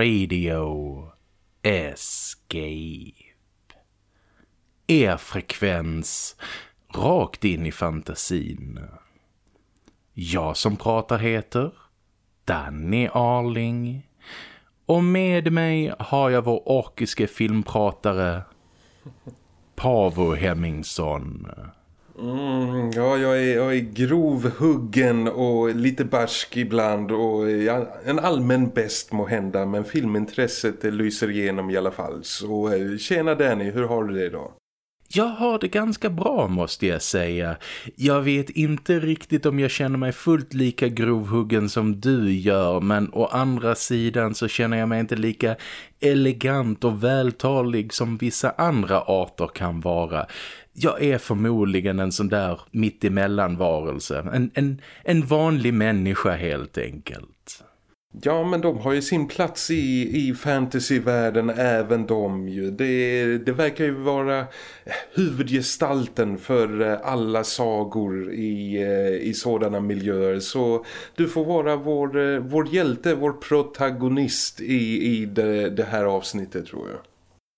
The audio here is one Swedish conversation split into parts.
Radio Escape. Er frekvens rakt in i fantasin. Jag som pratar heter Danny Arling. Och med mig har jag vår orkiske filmpratare Pavo Hemmingsson. Mm, ja, jag är, jag är grovhuggen och lite barsk ibland och ja, en allmän bäst må hända men filmintresset lyser igenom i alla fall. Så eh, tjena Danny, hur har du det idag? Jag har det ganska bra måste jag säga. Jag vet inte riktigt om jag känner mig fullt lika grovhuggen som du gör men å andra sidan så känner jag mig inte lika elegant och vältalig som vissa andra arter kan vara. Jag är förmodligen en sån där mittemellan varelse. En, en, en vanlig människa helt enkelt. Ja, men de har ju sin plats i, i fantasyvärlden även de ju. Det, det verkar ju vara eh, huvudgestalten för eh, alla sagor i, eh, i sådana miljöer. Så du får vara vår, vår hjälte, vår protagonist i, i det, det här avsnittet tror jag.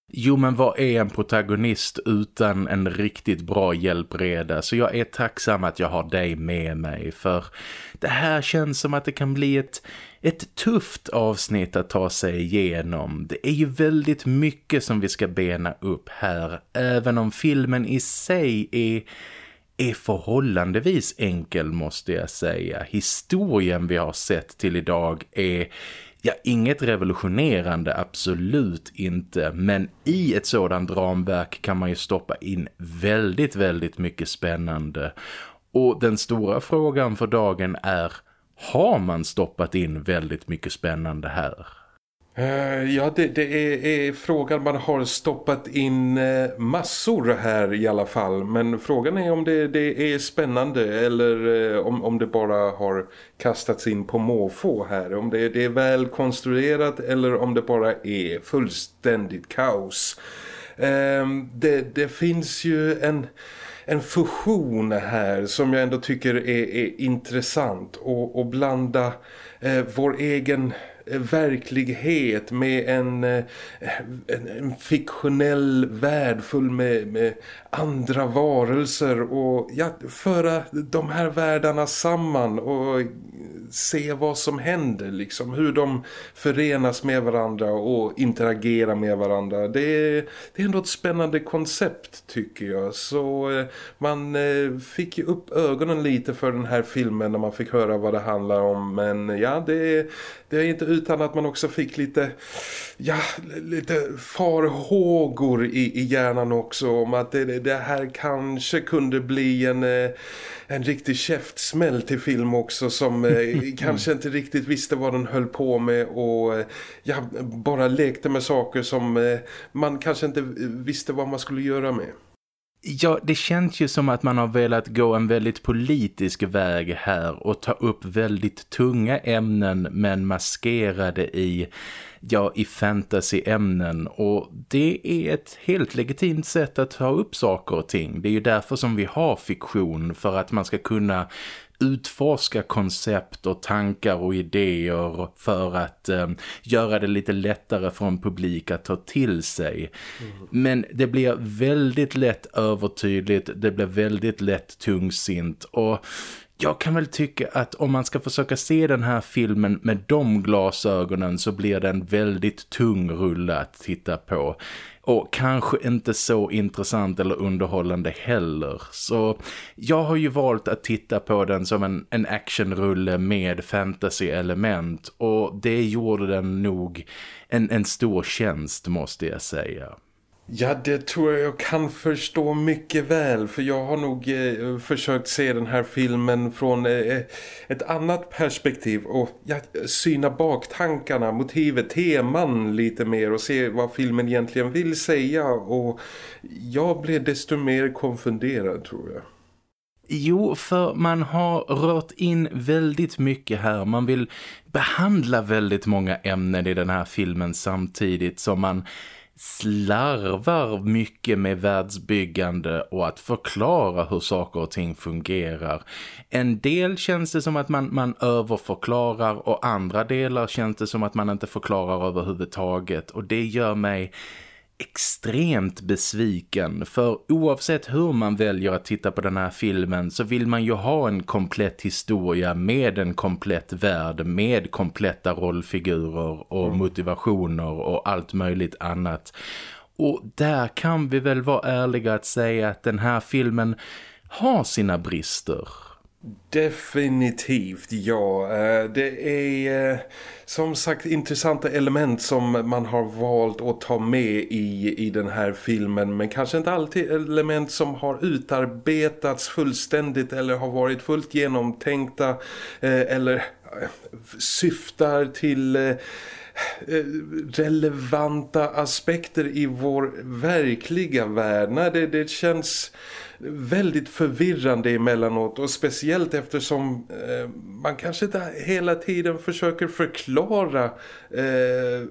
Jo men vad är en protagonist utan en riktigt bra hjälpreda så jag är tacksam att jag har dig med mig för det här känns som att det kan bli ett, ett tufft avsnitt att ta sig igenom. Det är ju väldigt mycket som vi ska bena upp här även om filmen i sig är är förhållandevis enkel måste jag säga. Historien vi har sett till idag är Ja, inget revolutionerande, absolut inte. Men i ett sådant ramverk kan man ju stoppa in väldigt, väldigt mycket spännande. Och den stora frågan för dagen är, har man stoppat in väldigt mycket spännande här? Eh, ja, det, det är, är, frågan man har stoppat in eh, massor här i alla fall. Men frågan är om det, det är spännande eller eh, om, om det bara har kastats in på måfå här. Om det, det är väl konstruerat eller om det bara är fullständigt kaos. Det, det finns ju en en fusion här som jag ändå tycker är, är intressant och, och blanda eh, vår egen verklighet med en, eh, en, en fiktionell värld full med, med andra varelser och ja, föra de här världarna samman och se vad som händer liksom, hur de förenas med varandra och interagerar med varandra. Det är, det är ändå ett spännande koncept tycker jag. Så eh, man eh, fick ju upp ögonen lite för den här filmen när man fick höra vad det handlar om. Men ja, det, det är inte utan att man också fick lite ja, lite farhågor i, i hjärnan också om att det, det här kanske kunde bli en, eh, en riktig käftsmäll till film också som eh, kanske inte riktigt visste vad den höll på med och eh, ja, bara lekte med saker som man kanske inte visste vad man skulle göra med. Ja, det känns ju som att man har velat gå en väldigt politisk väg här och ta upp väldigt tunga ämnen men maskerade i ja, i fantasyämnen och det är ett helt legitimt sätt att ta upp saker och ting. Det är ju därför som vi har fiktion för att man ska kunna utforska koncept och tankar och idéer för att eh, göra det lite lättare för en publik att ta till sig. Mm. Men det blir väldigt lätt övertydligt, det blir väldigt lätt tungsint och jag kan väl tycka att om man ska försöka se den här filmen med de glasögonen så blir den väldigt tung rulle att titta på. Och kanske inte så intressant eller underhållande heller. Så jag har ju valt att titta på den som en, en actionrulle med fantasy-element. Och det gjorde den nog en, en stor tjänst måste jag säga. Ja, det tror jag jag kan förstå mycket väl för jag har nog eh, försökt se den här filmen från eh, eh ett annat perspektiv och ja, syna baktankarna, motivet, teman lite mer och se vad filmen egentligen vill säga och jag blev desto mer konfunderad tror jag. Jo, för man har rört in väldigt mycket här. Man vill behandla väldigt många ämnen i den här filmen samtidigt som man slarvar mycket med världsbyggande och att förklara hur saker och ting fungerar. En del känns det som att man, man överförklarar och andra delar känns det som att man inte förklarar överhuvudtaget och det gör mig extremt besviken för oavsett hur man väljer att titta på den här filmen så vill man ju ha en komplett historia med en komplett värld med kompletta rollfigurer och mm. motivationer och allt möjligt annat. Och där kan vi väl vara ärliga att säga att den här filmen har sina brister. Definitivt, ja. Eh, det är eh, som sagt intressanta element som man har valt att ta med i, i den här filmen. Men kanske inte alltid element som har utarbetats fullständigt eller har varit fullt genomtänkta eh, eller syftar till relevanta aspekter i vår verkliga värld. Nej, det, det känns väldigt förvirrande emellanåt och speciellt eftersom eh, man kanske inte hela tiden försöker förklara eh,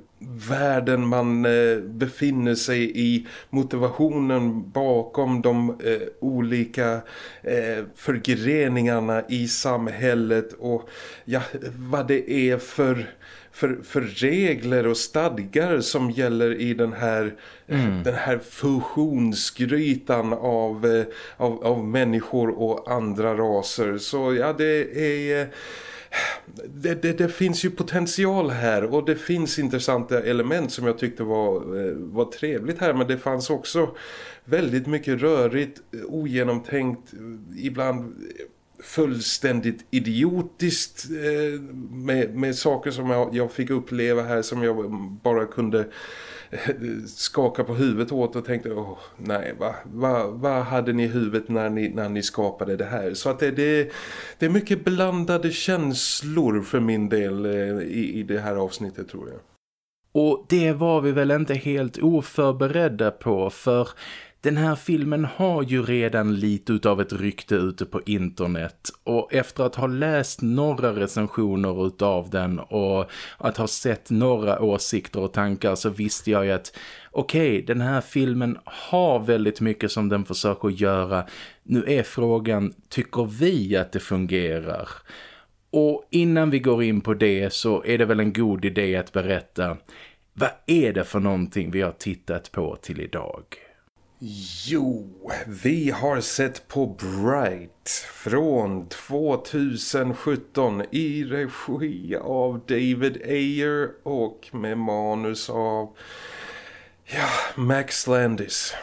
världen man eh, befinner sig i, motivationen bakom de eh, olika eh, förgreningarna i samhället och ja, vad det är för för, för regler och stadgar som gäller i den här, mm. den här fusionsgrytan av, eh, av, av människor och andra raser. Så ja, det är... Det, det, det, finns ju potential här och det finns intressanta element som jag tyckte var, eh, var trevligt här men det fanns också väldigt mycket rörigt, ogenomtänkt, ibland fullständigt idiotiskt eh, med, med saker som jag, jag fick uppleva här som jag bara kunde eh, skaka på huvudet åt och tänkte, åh nej, vad va, va hade ni i huvudet när ni, när ni skapade det här? Så att det, det, det är mycket blandade känslor för min del eh, i, i det här avsnittet tror jag. Och det var vi väl inte helt oförberedda på för den här filmen har ju redan lite utav ett rykte ute på internet och efter att ha läst några recensioner utav den och att ha sett några åsikter och tankar så visste jag ju att okej, okay, den här filmen har väldigt mycket som den försöker göra. Nu är frågan, tycker vi att det fungerar? Och innan vi går in på det så är det väl en god idé att berätta vad är det för någonting vi har tittat på till idag? Jo, vi har sett på Bright från 2017 i regi av David Ayer och med manus av ja, Max Landis.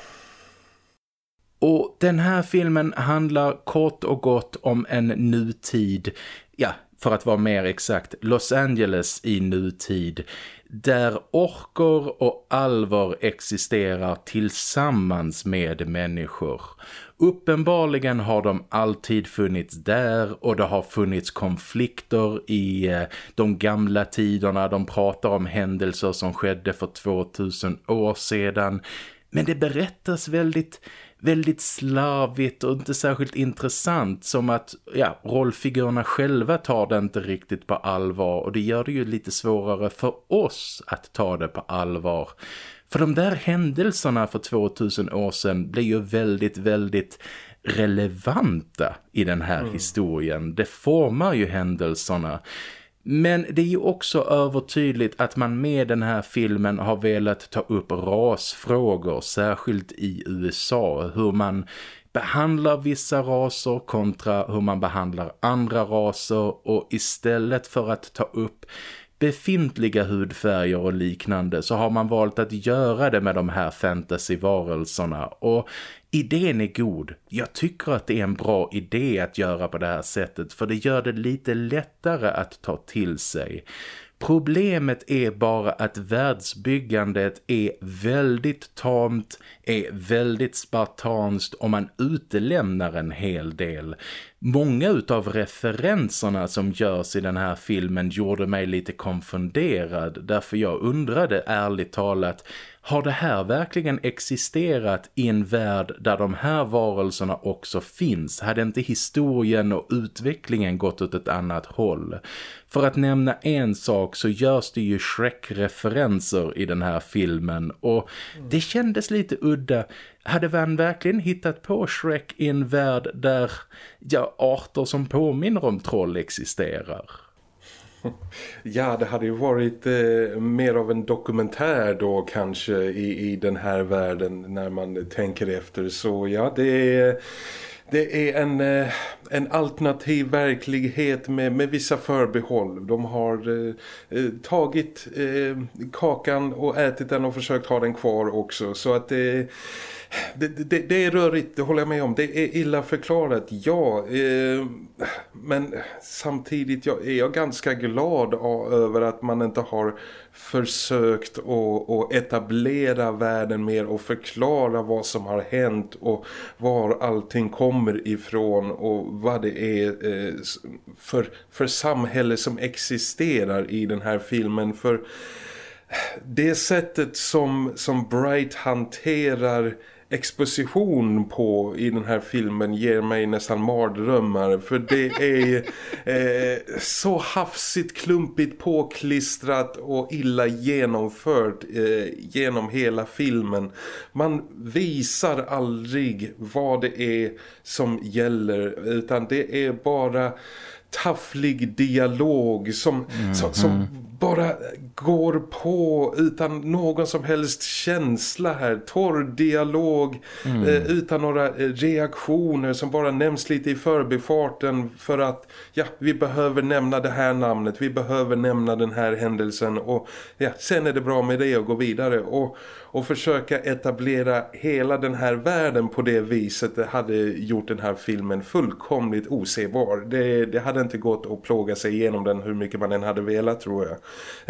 Och den här filmen handlar kort och gott om en nutid, ja för att vara mer exakt, Los Angeles i nutid där orkor och alver existerar tillsammans med människor. Uppenbarligen har de alltid funnits där och det har funnits konflikter i eh, de gamla tiderna. De pratar om händelser som skedde för 2000 år sedan. Men det berättas väldigt väldigt slarvigt och inte särskilt intressant som att ja, rollfigurerna själva tar det inte riktigt på allvar och det gör det ju lite svårare för oss att ta det på allvar. För de där händelserna för 2000 år sedan blir ju väldigt, väldigt relevanta i den här mm. historien. Det formar ju händelserna. Men det är ju också övertydligt att man med den här filmen har velat ta upp rasfrågor, särskilt i USA. Hur man behandlar vissa raser kontra hur man behandlar andra raser och istället för att ta upp befintliga hudfärger och liknande så har man valt att göra det med de här fantasyvarelserna och idén är god. Jag tycker att det är en bra idé att göra på det här sättet för det gör det lite lättare att ta till sig. Problemet är bara att världsbyggandet är väldigt tamt, är väldigt spartanskt och man utelämnar en hel del. Många utav referenserna som görs i den här filmen gjorde mig lite konfunderad därför jag undrade ärligt talat har det här verkligen existerat i en värld där de här varelserna också finns? Hade inte historien och utvecklingen gått åt ett annat håll? För att nämna en sak så görs det ju Shrek-referenser i den här filmen och det kändes lite udda. Hade man verkligen hittat på Shrek i en värld där ja, arter som påminner om troll existerar? Ja, det hade ju varit eh, mer av en dokumentär då kanske i, i den här världen när man tänker efter. Så ja, det är, det är en, eh, en alternativ verklighet med, med vissa förbehåll. De har eh, eh tagit eh, kakan och ätit den och försökt ha den kvar också. Så att det det, det, det, är rörigt, det håller jag med om. Det är illa förklarat, ja. Eh, men samtidigt jag, är jag ganska glad över att man inte har försökt att, etablera världen mer och förklara vad som har hänt och var allting kommer ifrån och vad det är eh, för, för samhälle som existerar i den här filmen. För det sättet som, som Bright hanterar exposition på i den här filmen ger mig nästan mardrömmar för det är eh, så hafsigt klumpigt påklistrat och illa genomfört eh, genom hela filmen. Man visar aldrig vad det är som gäller utan det är bara tafflig dialog som, mm, som, som mm. bara går på utan någon som helst känsla här. Torr dialog mm. eh, utan några eh, reaktioner som bara nämns lite i förbifarten för att ja, vi behöver nämna det här namnet, vi behöver nämna den här händelsen och ja, sen är det bra med det och gå vidare och och försöka etablera hela den här världen på det viset det hade gjort den här filmen fullkomligt osebar. Det, det hade inte gått att plåga sig igenom den hur mycket man än hade velat tror jag.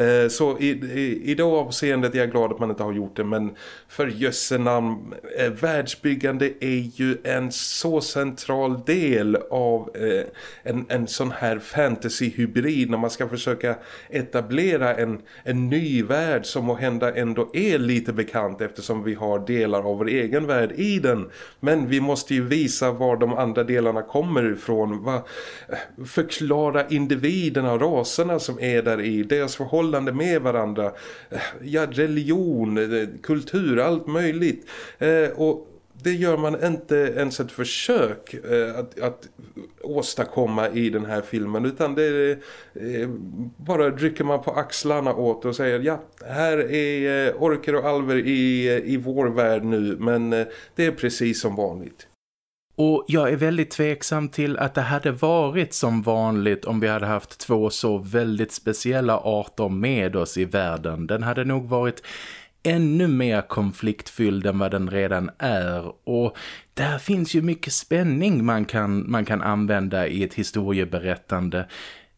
Eh, så i, i, i det avseendet är jag glad att man inte har gjort det men för jössenamn, eh, världsbyggande är ju en så central del av eh, en, en sån här fantasyhybrid när man ska försöka etablera en, en ny värld som må hända ändå är lite bekant bekant eftersom vi har delar av vår egen värld i den. Men vi måste ju visa var de andra delarna kommer ifrån. Va? Förklara individerna, raserna som är där i. Deras förhållande med varandra. Ja, religion, eh, kultur, allt möjligt. Eh, och det gör man inte ens ett försök eh, att, att åstadkomma i den här filmen utan det eh, bara rycker man på axlarna åt och säger ja, här är eh, orker och alver i, eh, i vår värld nu men eh, det är precis som vanligt. Och jag är väldigt tveksam till att det hade varit som vanligt om vi hade haft två så väldigt speciella arter med oss i världen. Den hade nog varit ännu mer konfliktfylld än vad den redan är och där finns ju mycket spänning man kan, man kan använda i ett historieberättande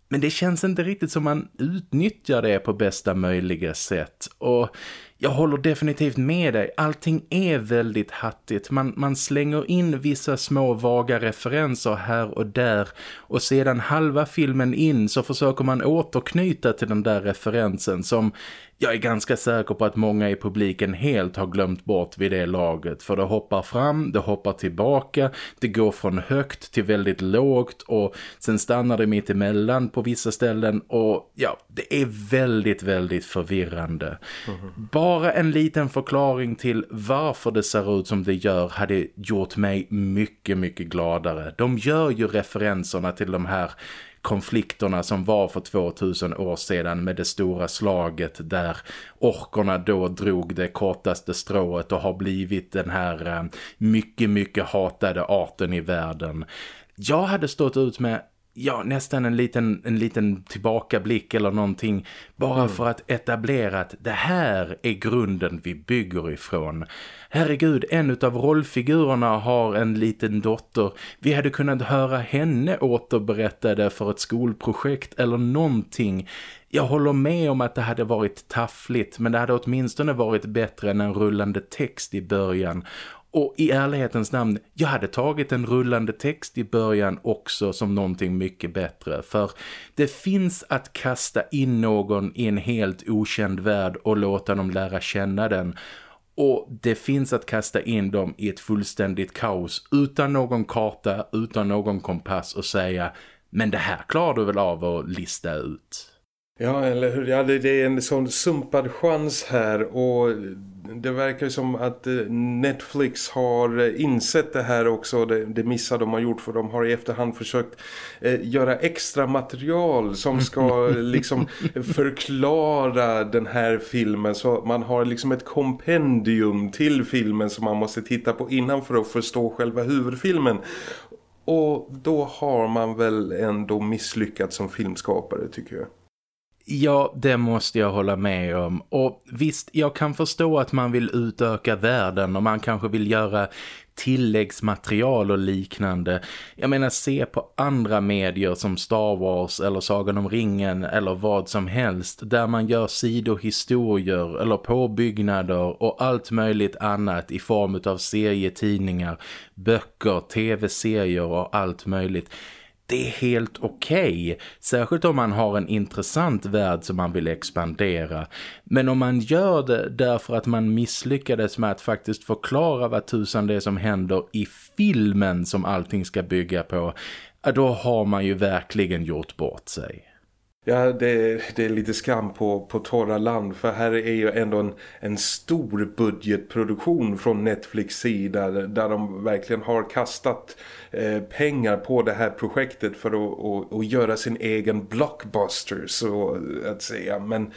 men det känns inte riktigt som man utnyttjar det på bästa möjliga sätt och jag håller definitivt med dig. Allting är väldigt hattigt. Man, man slänger in vissa små vaga referenser här och där. Och sedan halva filmen in så försöker man återknyta till den där referensen som jag är ganska säker på att många i publiken helt har glömt bort vid det laget. För det hoppar fram, det hoppar tillbaka, det går från högt till väldigt lågt och sen stannar det mitt emellan på vissa ställen. Och ja, det är väldigt, väldigt förvirrande. Mm -hmm. Bara en liten förklaring till varför det ser ut som det gör hade gjort mig mycket, mycket gladare. De gör ju referenserna till de här konflikterna som var för 2000 år sedan med det stora slaget där orkorna då drog det kortaste strået och har blivit den här eh, mycket, mycket hatade arten i världen. Jag hade stått ut med ja, nästan en liten, en liten tillbakablick eller någonting bara mm. för att etablera att det här är grunden vi bygger ifrån. Herregud, en av rollfigurerna har en liten dotter. Vi hade kunnat höra henne återberätta det för ett skolprojekt eller någonting. Jag håller med om att det hade varit taffligt men det hade åtminstone varit bättre än en rullande text i början. Och i ärlighetens namn, jag hade tagit en rullande text i början också som någonting mycket bättre. För det finns att kasta in någon i en helt okänd värld och låta dem lära känna den. Och det finns att kasta in dem i ett fullständigt kaos utan någon karta, utan någon kompass och säga men det här klarar du väl av att lista ut? Ja, eller hur? Ja, det är en sån sumpad chans här och det verkar som att eh, Netflix har eh, insett det här också, det, det missar de har gjort för de har i efterhand försökt eh, göra extra material som ska liksom förklara den här filmen så man har liksom ett kompendium till filmen som man måste titta på innan för att förstå själva huvudfilmen och då har man väl ändå misslyckats som filmskapare tycker jag. Ja, det måste jag hålla med om. Och visst, jag kan förstå att man vill utöka världen och man kanske vill göra tilläggsmaterial och liknande. Jag menar, se på andra medier som Star Wars eller Sagan om ringen eller vad som helst där man gör sidohistorier eller påbyggnader och allt möjligt annat i form av serietidningar, böcker, tv-serier och allt möjligt det är helt okej. Okay. Särskilt om man har en intressant värld som man vill expandera. Men om man gör det därför att man misslyckades med att faktiskt förklara vad tusan det är som händer i filmen som allting ska bygga på, då har man ju verkligen gjort bort sig. Ja, det, det är lite skam på, på torra land för här är ju ändå en, en stor budgetproduktion från Netflix sida där de verkligen har kastat eh, pengar på det här projektet för att, och, och göra sin egen blockbuster så att säga. Men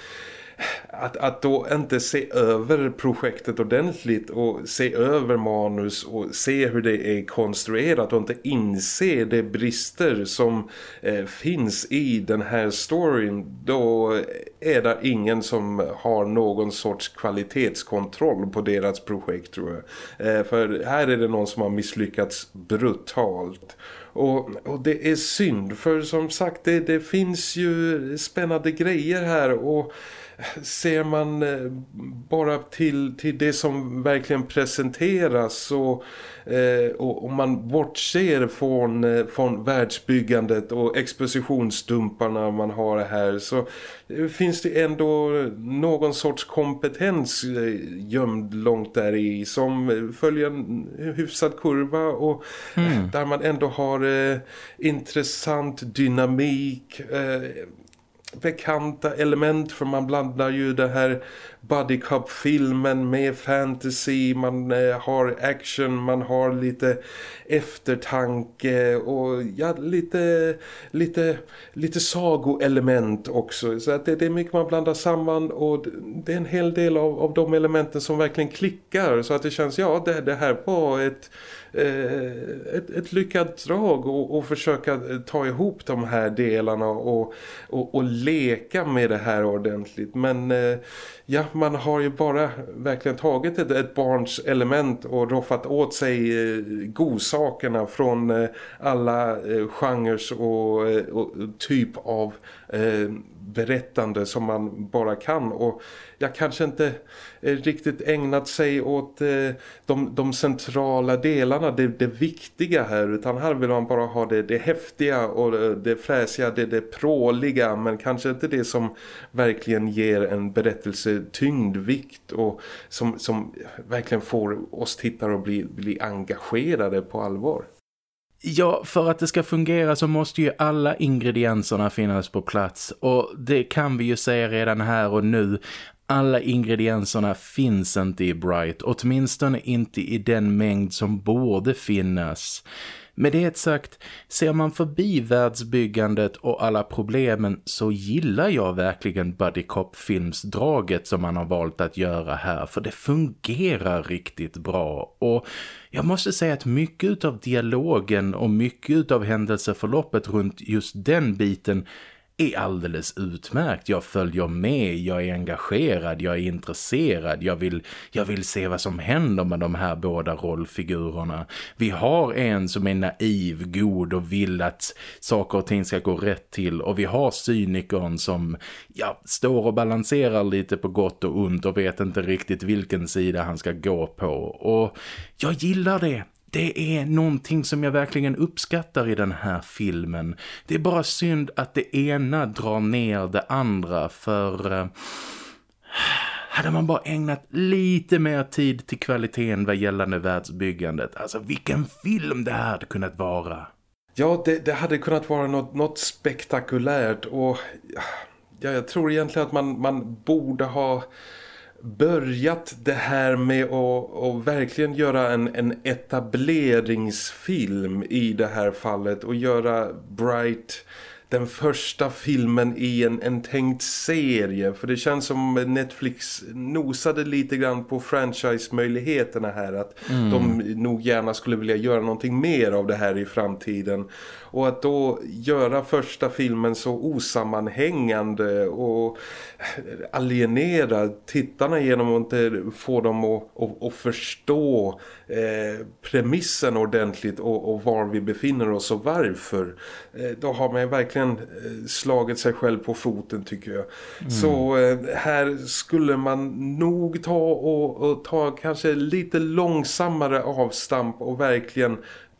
att, att då inte se över projektet ordentligt och se över manus och se hur det är konstruerat och inte inse de brister som eh, finns i den här storyn då är det ingen som har någon sorts kvalitetskontroll på deras projekt tror jag. Eh, för här är det någon som har misslyckats brutalt. Och, och, det är synd för som sagt det, det finns ju spännande grejer här och ser man eh, bara till, till det som verkligen presenteras och, eh, och, och man bortser från, eh, från världsbyggandet och expositionsdumparna man har här så finns det ändå någon sorts kompetens gömd långt där i som följer en hyfsad kurva och mm. där man ändå har eh, intressant dynamik eh, bekanta element för man blandar ju den här buddy filmen med fantasy, man eh, har action, man har lite eftertanke och ja, lite, lite, lite sagoelement också. Så att det, det, är mycket man blandar samman och det är en hel del av, av de elementen som verkligen klickar så att det känns, ja det, det här var ett eh, ett, ett lyckat drag och, och, försöka eh, ta ihop de här delarna och, och, och leka med det här ordentligt. Men eh, ja, man har ju bara verkligen tagit ett, ett barns element och roffat åt sig eh, godsakerna från eh, alla eh, genres och, eh, och typ av berättande som man bara kan och jag kanske inte riktigt ägnat sig åt eh, de, de centrala delarna, det, det viktiga här utan här vill man bara ha det, det häftiga och det, det fräsiga, det, det pråliga men kanske inte det som verkligen ger en berättelse tyngdvikt och som, som verkligen får oss tittare att bli, bli engagerade på allvar. Ja, för att det ska fungera så måste ju alla ingredienserna finnas på plats och det kan vi ju säga redan här och nu. Alla ingredienserna finns inte i Bright, åtminstone inte i den mängd som borde finnas. Med det sagt, ser man förbi världsbyggandet och alla problemen så gillar jag verkligen Buddy Cop-filmsdraget som man har valt att göra här för det fungerar riktigt bra. Och jag måste säga att mycket av dialogen och mycket av händelseförloppet runt just den biten är alldeles utmärkt. Jag följer med, jag är engagerad, jag är intresserad. Jag vill, jag vill se vad som händer med de här båda rollfigurerna. Vi har en som är naiv, god och vill att saker och ting ska gå rätt till. Och vi har cynikern som ja, står och balanserar lite på gott och ont och vet inte riktigt vilken sida han ska gå på. Och jag gillar det det är någonting som jag verkligen uppskattar i den här filmen. Det är bara synd att det ena drar ner det andra för... Eh, hade man bara ägnat lite mer tid till kvaliteten vad gällande världsbyggandet. Alltså vilken film det här hade kunnat vara. Ja, det, det hade kunnat vara något, något spektakulärt och ja, jag tror egentligen att man, man borde ha börjat det här med att, att verkligen göra en, en etableringsfilm i det här fallet och göra Bright den första filmen i en, en tänkt serie. För det känns som Netflix nosade lite grann på franchise-möjligheterna här. Att mm. de nog gärna skulle vilja göra någonting mer av det här i framtiden. Och att då göra första filmen så osammanhängande och alienera tittarna genom att inte få dem att, att, att förstå eh, premissen ordentligt och, och, var vi befinner oss och varför. Eh, då har man verkligen eh, slagit sig själv på foten tycker jag. Mm. Så eh, här skulle man nog ta och, och ta kanske lite långsammare avstamp och verkligen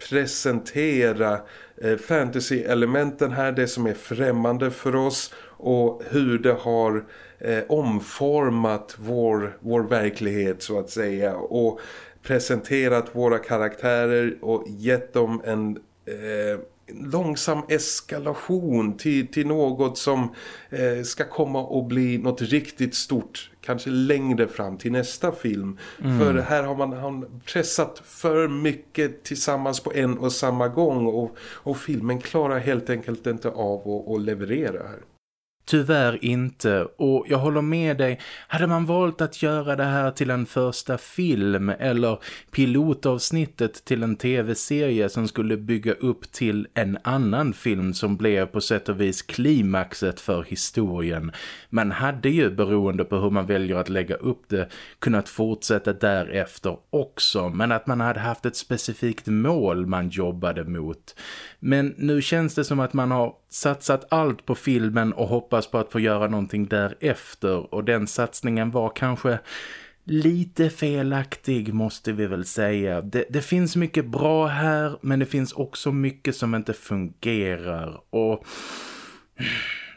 presentera eh, fantasy-elementen här, det som är främmande för oss och hur det har eh, omformat vår, vår verklighet så att säga och presenterat våra karaktärer och gett dem en eh, långsam eskalation till, till något som eh, ska komma att bli något riktigt stort kanske längre fram till nästa film. Mm. För här har man, han pressat för mycket tillsammans på en och samma gång och, och filmen klarar helt enkelt inte av att, att leverera här. Tyvärr inte och jag håller med dig. Hade man valt att göra det här till en första film eller pilotavsnittet till en tv-serie som skulle bygga upp till en annan film som blev på sätt och vis klimaxet för historien. Man hade ju beroende på hur man väljer att lägga upp det kunnat fortsätta därefter också men att man hade haft ett specifikt mål man jobbade mot. Men nu känns det som att man har satsat allt på filmen och hoppas på att få göra någonting därefter och den satsningen var kanske lite felaktig måste vi väl säga. Det, det, finns mycket bra här men det finns också mycket som inte fungerar och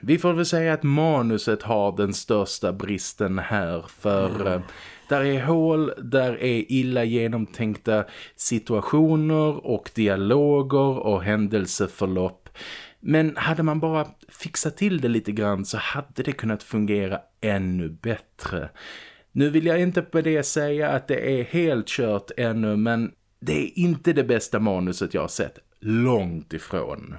vi får väl säga att manuset har den största bristen här för mm. Där är hål, där är illa genomtänkta situationer och dialoger och händelseförlopp. Men hade man bara fixat till det lite grann så hade det kunnat fungera ännu bättre. Nu vill jag inte på det säga att det är helt kört ännu men det är inte det bästa manuset jag har sett. Långt ifrån.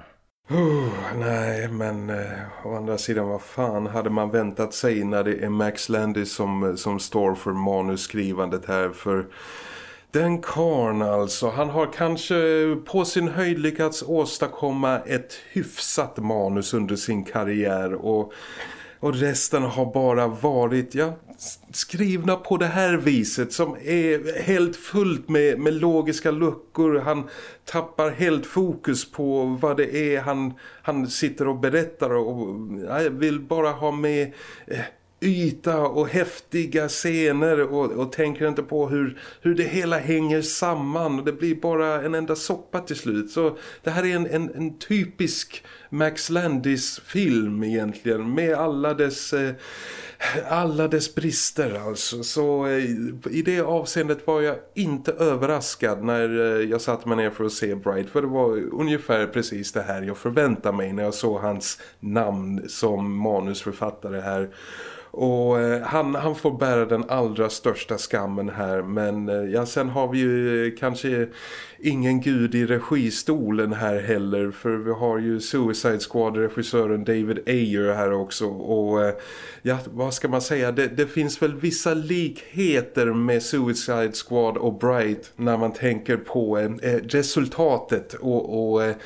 Oh, nej, men eh, å andra sidan, vad fan hade man väntat sig när det är Max Landis som, eh, som står för manusskrivandet här? För den karn alltså, han har kanske på sin höjd lyckats åstadkomma ett hyfsat manus under sin karriär och och resten har bara varit ja, skrivna på det här viset som är helt fullt med, med logiska luckor. Han tappar helt fokus på vad det är han, han sitter och berättar och jag vill bara ha med eh, yta och häftiga scener och, och tänker inte på hur, hur det hela hänger samman. och Det blir bara en enda soppa till slut. Så det här är en, en, en typisk Max Landis film egentligen med alla dess... Eh, alla dess brister alltså. Så eh, i det avseendet var jag inte överraskad när eh, jag satte mig ner för att se Bright. För det var ungefär precis det här jag förväntade mig när jag såg hans namn som manusförfattare här. Och eh, han, han får bära den allra största skammen här. Men ja, sen har vi ju kanske ingen gud i registolen här heller för vi har ju Suicide Squad-regissören David Ayer här också och eh, ja, vad ska man säga, det, det, finns väl vissa likheter med Suicide Squad och Bright när man tänker på eh, eh resultatet och, och eh,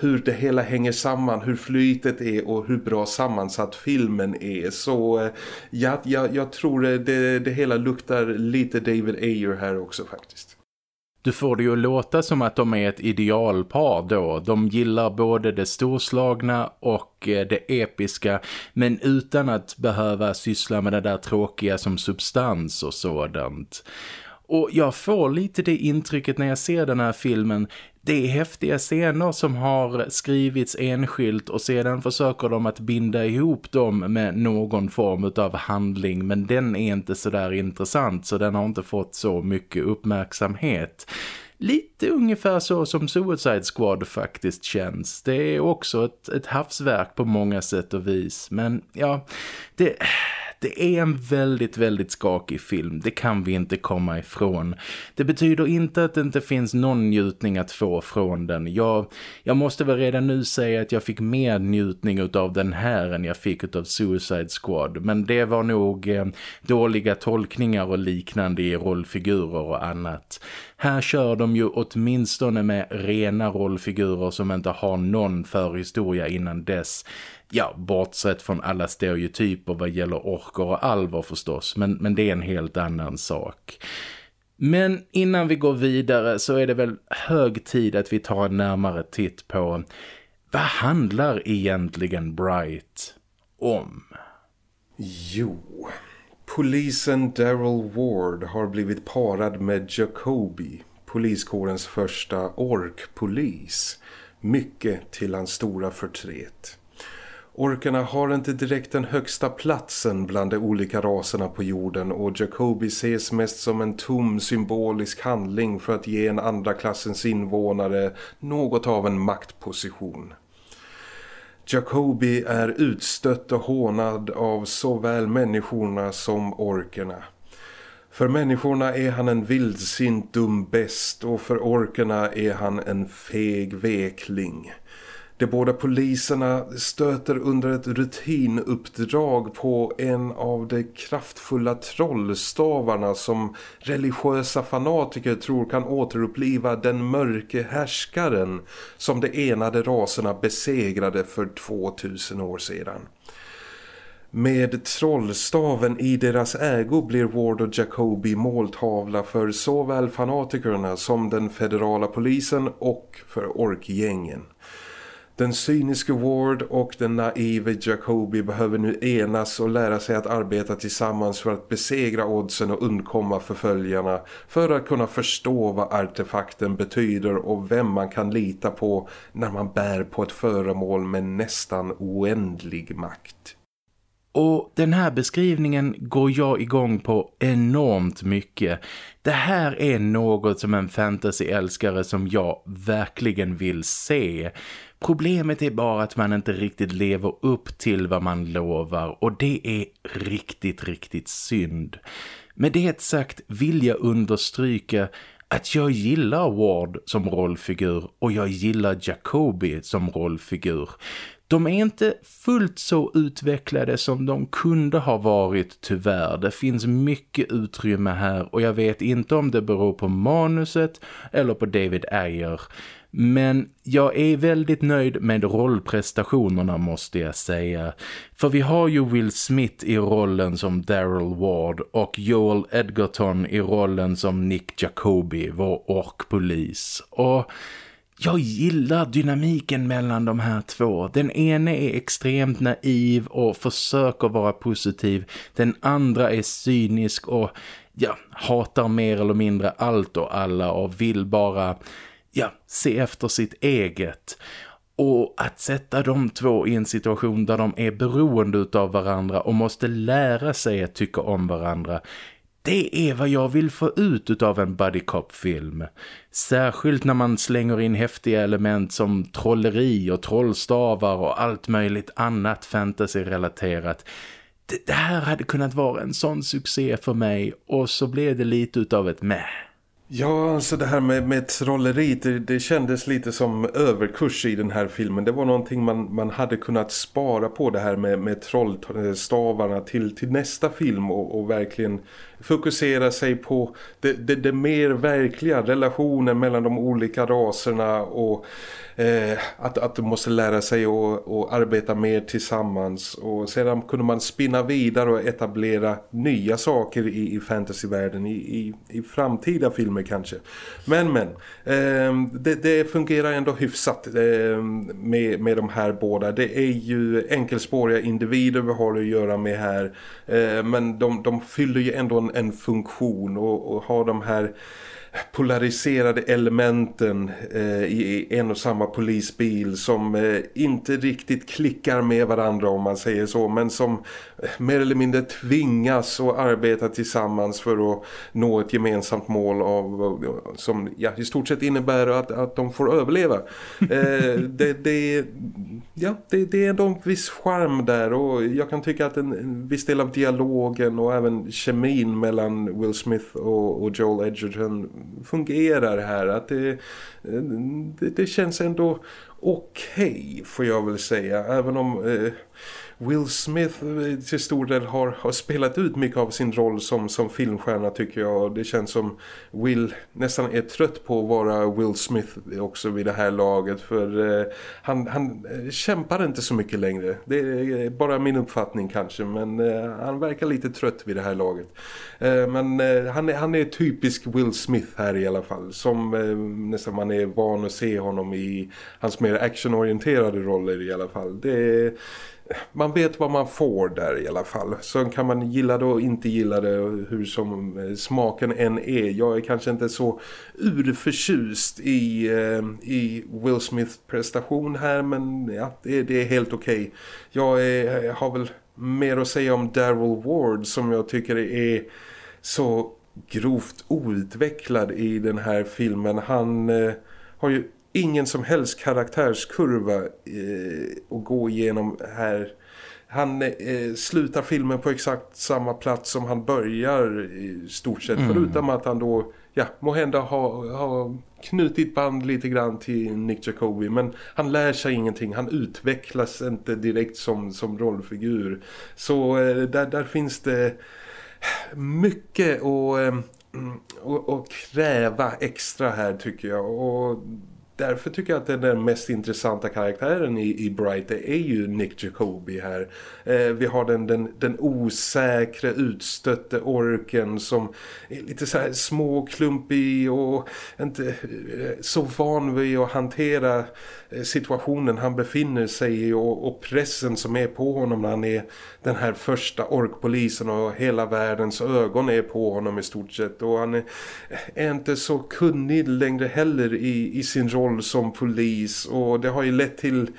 hur det hela hänger samman, hur flytet är och hur bra sammansatt filmen är så eh, ja, jag, jag tror eh, det, det hela luktar lite David Ayer här också faktiskt. Du får det ju låta som att de är ett idealpar då. De gillar både det storslagna och eh, det episka men utan att behöva syssla med det där tråkiga som substans och sådant. Och jag får lite det intrycket när jag ser den här filmen. Det är häftiga scener som har skrivits enskilt och sedan försöker de att binda ihop dem med någon form av handling men den är inte så där intressant så den har inte fått så mycket uppmärksamhet. Lite ungefär så som Suicide Squad faktiskt känns. Det är också ett, ett havsverk på många sätt och vis. Men ja, det, det är en väldigt, väldigt skakig film. Det kan vi inte komma ifrån. Det betyder inte att det inte finns någon njutning att få från den. Jag, jag måste väl redan nu säga att jag fick mer njutning av den här än jag fick av Suicide Squad. Men det var nog eh, dåliga tolkningar och liknande i rollfigurer och annat. Här kör de ju åtminstone med rena rollfigurer som inte har någon förhistoria innan dess ja, bortsett från alla stereotyper vad gäller orkar och alver förstås, men, men det är en helt annan sak. Men innan vi går vidare så är det väl hög tid att vi tar en närmare titt på vad handlar egentligen Bright om? Jo, polisen Daryl Ward har blivit parad med Jacoby, poliskårens första orkpolis. Mycket till hans stora förtret. Orkarna har inte direkt den högsta platsen bland de olika raserna på jorden och Jacobi ses mest som en tom symbolisk handling för att ge en andra klassens invånare något av en maktposition. Jacobi är utstött och hånad av såväl människorna som orkerna. För människorna är han en vildsint dum bäst och för orkerna är han en feg vekling. De båda poliserna stöter under ett rutinuppdrag på en av de kraftfulla trollstavarna som religiösa fanatiker tror kan återuppliva den mörke härskaren som de enade raserna besegrade för 2000 år sedan. Med trollstaven i deras ägo blir Ward och Jacobi måltavla för såväl fanatikerna som den federala polisen och för orkgängen. Den cyniske Ward och den naive Jacobi behöver nu enas och lära sig att arbeta tillsammans för att besegra oddsen och undkomma förföljarna för att kunna förstå vad artefakten betyder och vem man kan lita på när man bär på ett föremål med nästan oändlig makt. Och den här beskrivningen går jag igång på enormt mycket. Det här är något som en fantasyälskare som jag verkligen vill se. Problemet är bara att man inte riktigt lever upp till vad man lovar och det är riktigt, riktigt synd. Med det sagt vill jag understryka att jag gillar Ward som rollfigur och jag gillar Jacobi som rollfigur. De är inte fullt så utvecklade som de kunde ha varit tyvärr. Det finns mycket utrymme här och jag vet inte om det beror på manuset eller på David Ayer. Men jag är väldigt nöjd med rollprestationerna måste jag säga. För vi har ju Will Smith i rollen som Daryl Ward och Joel Edgerton i rollen som Nick Jacobi, vår orkpolis. Och jag gillar dynamiken mellan de här två. Den ene är extremt naiv och försöker vara positiv. Den andra är cynisk och ja, hatar mer eller mindre allt och alla och vill bara ja, se efter sitt eget. Och att sätta de två i en situation där de är beroende av varandra och måste lära sig att tycka om varandra det är vad jag vill få ut av en buddy cop-film. Särskilt när man slänger in häftiga element som trolleri och trollstavar och allt möjligt annat fantasy-relaterat. Det, här hade kunnat vara en sån succé för mig och så blev det lite av ett meh. Ja, alltså det här med, med trolleri, det, det kändes lite som överkurs i den här filmen. Det var någonting man, man hade kunnat spara på det här med, med trollstavarna till, till nästa film och, och verkligen fokusera sig på det, det, det mer verkliga relationen mellan de olika raserna och eh, att, att de måste lära sig att arbeta mer tillsammans och sedan kunde man spinna vidare och etablera nya saker i, i fantasyvärlden i, i, i framtida filmer kanske. Men men, eh, det, det, fungerar ändå hyfsat eh, med, med de här båda. Det är ju enkelspåriga individer vi har att göra med här eh, men de, de fyller ju ändå en, en funktion och, och har de här polariserade elementen eh, i en och samma polisbil som eh, inte riktigt klickar med varandra om man säger så men som eh, mer eller mindre tvingas att arbeta tillsammans för att nå ett gemensamt mål av, som ja, i stort sett innebär att, att de får överleva. Eh, det, det, ja, det, det är ändå en viss charm där och jag kan tycka att en, en viss del av dialogen och även kemin mellan Will Smith och, och Joel Edgerton fungerar här. Att det, det, det känns ändå okej okay, får jag väl säga. Även om... Eh, Will Smith eh, till stor del har, har spelat ut mycket av sin roll som, som filmstjärna tycker jag. Det känns som Will nästan är trött på att vara Will Smith också vid det här laget. För eh, han, han eh, kämpar inte så mycket längre. Det är bara min uppfattning kanske. Men eh, han verkar lite trött vid det här laget. Eh, men eh, han, är, han är typisk Will Smith här i alla fall. Som eh, nästan man är van att se honom i hans mer actionorienterade roller i alla fall. Det är man vet vad man får där i alla fall. Sen kan man gilla det och inte gilla det hur som eh, smaken än är. Jag är kanske inte så urförtjust i, eh, i Will Smiths prestation här men ja, det, det är helt okej. Okay. Jag är, eh, har väl mer att säga om Daryl Ward som jag tycker är så grovt outvecklad i den här filmen. Han eh, har ju ingen som helst karaktärskurva eh, att gå igenom här. Han eh, slutar filmen på exakt samma plats som han börjar i stort sett. Mm. Förutom att han då, ja, må hända ha, ha knutit band lite grann till Nick Jacobi. Men han lär sig ingenting. Han utvecklas inte direkt som, som rollfigur. Så eh, där, där finns det mycket att, eh, och, och kräva extra här tycker jag. Och därför tycker jag att den mest intressanta karaktären i, i Bright är ju Nick Jacobi här. Eh, vi har den, den, den osäkra, utstötte orken som är lite så här småklumpig och inte eh, så van vid att hantera eh, situationen han befinner sig i och, och, pressen som är på honom när han är den här första orkpolisen och hela världens ögon är på honom i stort sett och han är, eh, är inte så kunnig längre heller i, i sin roll roll som polis och det har ju lett till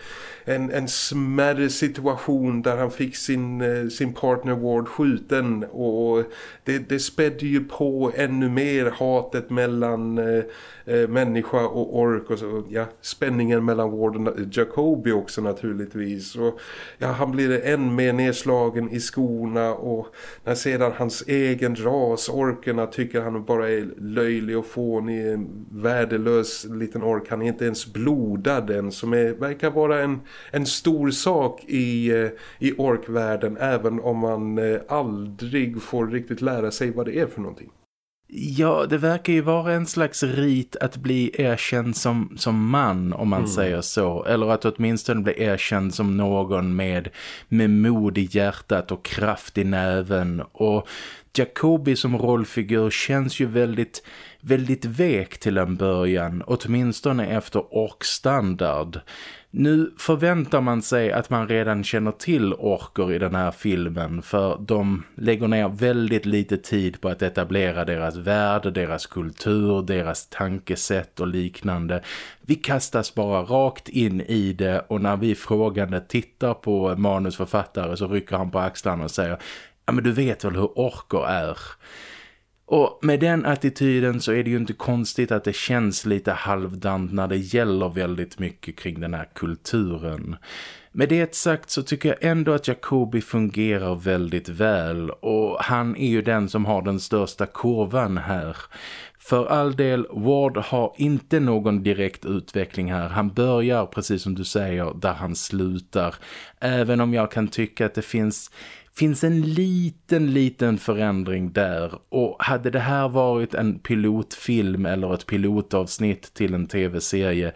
en, en smärre situation där han fick sin, eh, sin partner Ward skjuten. Och det, det spädde ju på ännu mer hatet mellan eh, eh människa och ork. Och så, ja, spänningen mellan Ward och Jacobi också naturligtvis. Och ja, han blir än mer nedslagen i skorna. Och när sedan hans egen ras, orkerna tycker han bara är löjlig och fånig, en värdelös liten ork, han är inte ens blodad än som är, verkar vara en en stor sak i, eh, i orkvärlden även om man eh, aldrig får riktigt lära sig vad det är för någonting. Ja, det verkar ju vara en slags rit att bli erkänd som, som man om man mm. säger så. Eller att åtminstone bli erkänd som någon med, med mod i hjärtat och kraft i näven. Och Jacobi som rollfigur känns ju väldigt, väldigt vek till en början. Åtminstone efter orkstandard. Nu förväntar man sig att man redan känner till orker i den här filmen för de lägger ner väldigt lite tid på att etablera deras värld, deras kultur, deras tankesätt och liknande. Vi kastas bara rakt in i det och när vi frågande tittar på manusförfattare så rycker han på axlarna och säger Ja men du vet väl hur orker är? Och med den attityden så är det ju inte konstigt att det känns lite halvdant när det gäller väldigt mycket kring den här kulturen. Med det sagt så tycker jag ändå att Jacobi fungerar väldigt väl och han är ju den som har den största kurvan här. För all del, Ward har inte någon direkt utveckling här. Han börjar, precis som du säger, där han slutar. Även om jag kan tycka att det finns finns en liten, liten förändring där. Och hade det här varit en pilotfilm eller ett pilotavsnitt till en tv-serie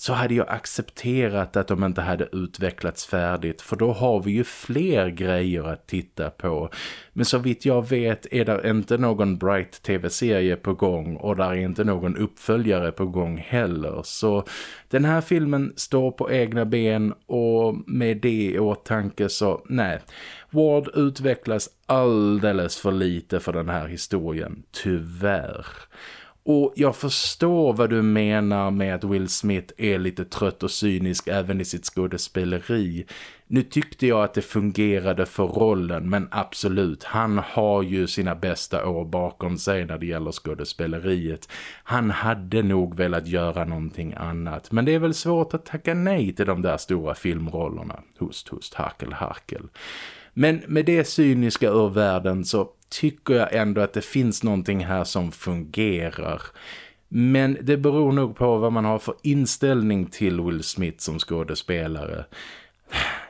så hade jag accepterat att de inte hade utvecklats färdigt för då har vi ju fler grejer att titta på. Men så vitt jag vet är det inte någon Bright tv-serie på gång och där är inte någon uppföljare på gång heller. Så den här filmen står på egna ben och med det i åtanke så nej. Ward utvecklas alldeles för lite för den här historien, tyvärr. Och jag förstår vad du menar med att Will Smith är lite trött och cynisk även i sitt skådespeleri. Nu tyckte jag att det fungerade för rollen men absolut, han har ju sina bästa år bakom sig när det gäller skådespeleriet. Han hade nog velat göra någonting annat men det är väl svårt att tacka nej till de där stora filmrollerna. Hust, hust, harkel, harkel. Men med det cyniska ur världen så tycker jag ändå att det finns någonting här som fungerar. Men det beror nog på vad man har för inställning till Will Smith som skådespelare.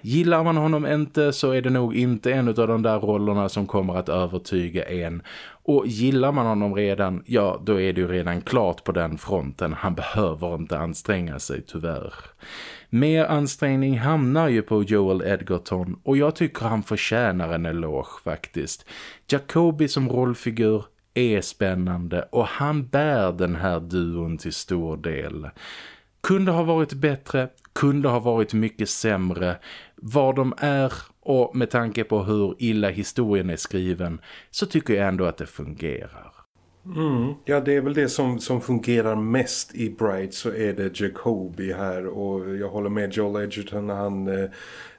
Gillar man honom inte så är det nog inte en av de där rollerna som kommer att övertyga en. Och gillar man honom redan, ja då är det ju redan klart på den fronten. Han behöver inte anstränga sig tyvärr. Mer ansträngning hamnar ju på Joel Edgerton och jag tycker han förtjänar en eloge faktiskt. Jacobi som rollfigur är spännande och han bär den här duon till stor del. Kunde ha varit bättre, kunde ha varit mycket sämre. Vad de är och med tanke på hur illa historien är skriven så tycker jag ändå att det fungerar. Mm. Ja, det är väl det som, som fungerar mest i Bright så är det Jacobi här och jag håller med Joel Edgerton han eh,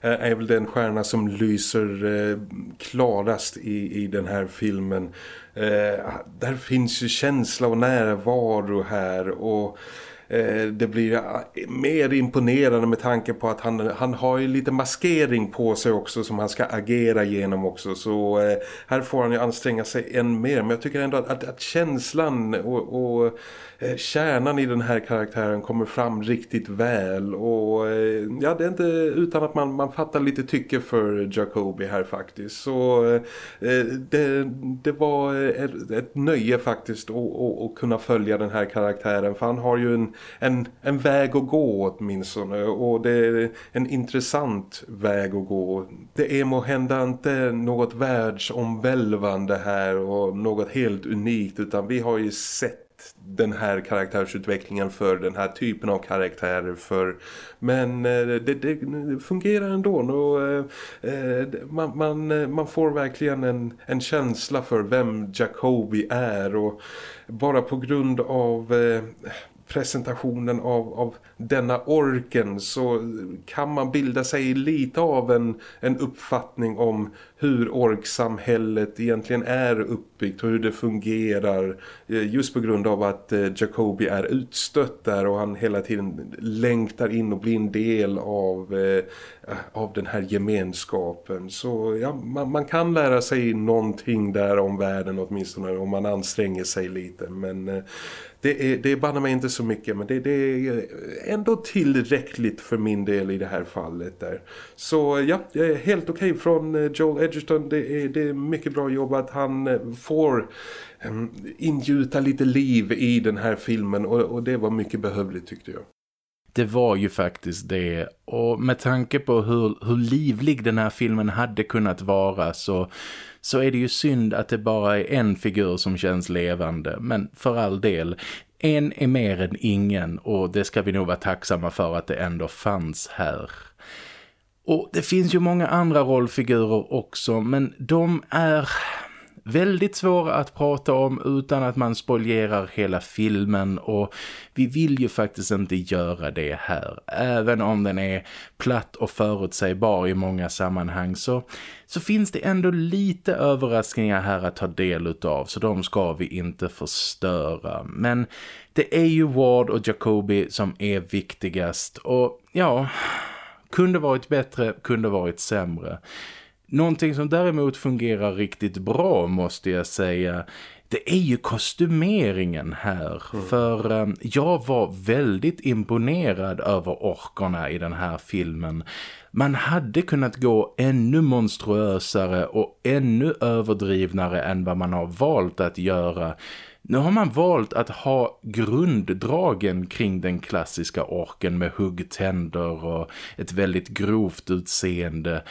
är väl den stjärna som lyser eh, klarast i, i den här filmen. Eh, där finns ju känsla och närvaro här och Eh, det blir eh, mer imponerande med tanke på att han, han har ju lite maskering på sig också som han ska agera genom också. Så eh, här får han ju anstränga sig än mer. Men jag tycker ändå att, att, att känslan och, och Eh, kärnan i den här karaktären kommer fram riktigt väl och eh, ja det är inte utan att man, man fattar lite tycke för Jacobi här faktiskt så eh, det, det var ett, ett nöje faktiskt att, kunna följa den här karaktären för han har ju en, en, en väg att gå åtminstone och det är en intressant väg att gå. Det är må hända inte något världsomvälvande här och något helt unikt utan vi har ju sett den här karaktärsutvecklingen för den här typen av karaktärer för. Men eh, det, det, fungerar ändå. Och, eh, eh, man, man, man får verkligen en, en känsla för vem Jacobi är. Och bara på grund av presentationen av, av denna orken så kan man bilda sig lite av en, en uppfattning om hur orksamhället egentligen är uppbyggt och hur det fungerar eh, just på grund av att eh, Jacobi är utstött där och han hela tiden längtar in och blir en del av, eh, av den här gemenskapen. Så ja, man, man, kan lära sig någonting där om världen åtminstone om man anstränger sig lite. Men det är, det är banna mig inte så mycket men det, det, är ändå tillräckligt för min del i det här fallet där. Så ja, det är helt okej okay från eh, Joel Edgerton. Det är, det är mycket bra jobbat. Han eh, får ehm, ingjuta lite liv i den här filmen och, och det var mycket behövligt tyckte jag. Det var ju faktiskt det och med tanke på hur, hur livlig den här filmen hade kunnat vara så, så är det ju synd att det bara är en figur som känns levande. Men för all del, en är mer än ingen och det ska vi nog vara tacksamma för att det ändå fanns här. Och det finns ju många andra rollfigurer också men de är väldigt svåra att prata om utan att man spolierar hela filmen och vi vill ju faktiskt inte göra det här. Även om den är platt och förutsägbar i många sammanhang så, så finns det ändå lite överraskningar här att ta del utav så de ska vi inte förstöra. Men det är ju Ward och Jacobi som är viktigast och ja, kunde varit bättre, kunde varit sämre. Någonting som däremot fungerar riktigt bra måste jag säga det är ju kostymeringen här. Mm. För um, jag var väldigt imponerad över orkerna i den här filmen. Man hade kunnat gå ännu monstruösare och ännu överdrivnare än vad man har valt att göra. Nu har man valt att ha grunddragen kring den klassiska orken med huggtänder och ett väldigt grovt utseende.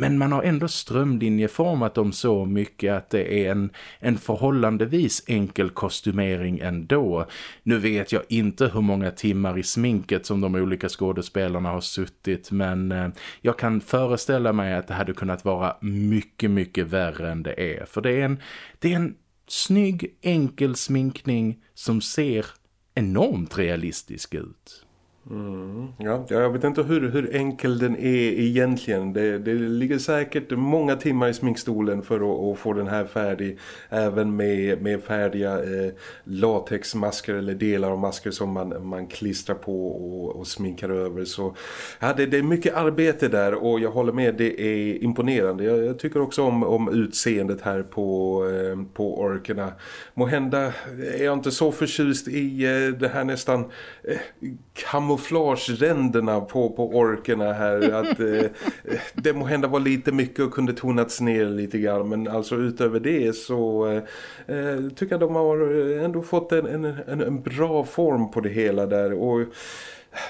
Men man har ändå strömlinjeformat dem så mycket att det är en, en förhållandevis enkel kostymering ändå. Nu vet jag inte hur många timmar i sminket som de olika skådespelarna har suttit men eh, jag kan föreställa mig att det hade kunnat vara mycket, mycket värre än det är. För det är en, det är en snygg, enkel sminkning som ser enormt realistisk ut. Mm, ja, jag vet inte hur, hur enkel den är egentligen. Det, det ligger säkert många timmar i sminkstolen för att, att få den här färdig. Även med, med färdiga eh, latexmasker eller delar av masker som man, man klistrar på och, och sminkar över. Så ja, det, det, är mycket arbete där och jag håller med, det är imponerande. Jag, jag tycker också om, om utseendet här på, eh, på orkerna. Måhända är jag inte så förtjust i eh, det här nästan eh, kamouflageränderna på, på orkerna här. Att, eh, eh, det må hända var lite mycket och kunde tonats ner lite grann. Men alltså utöver det så eh, eh tycker jag de har eh, ändå fått en, en, en, bra form på det hela där. Och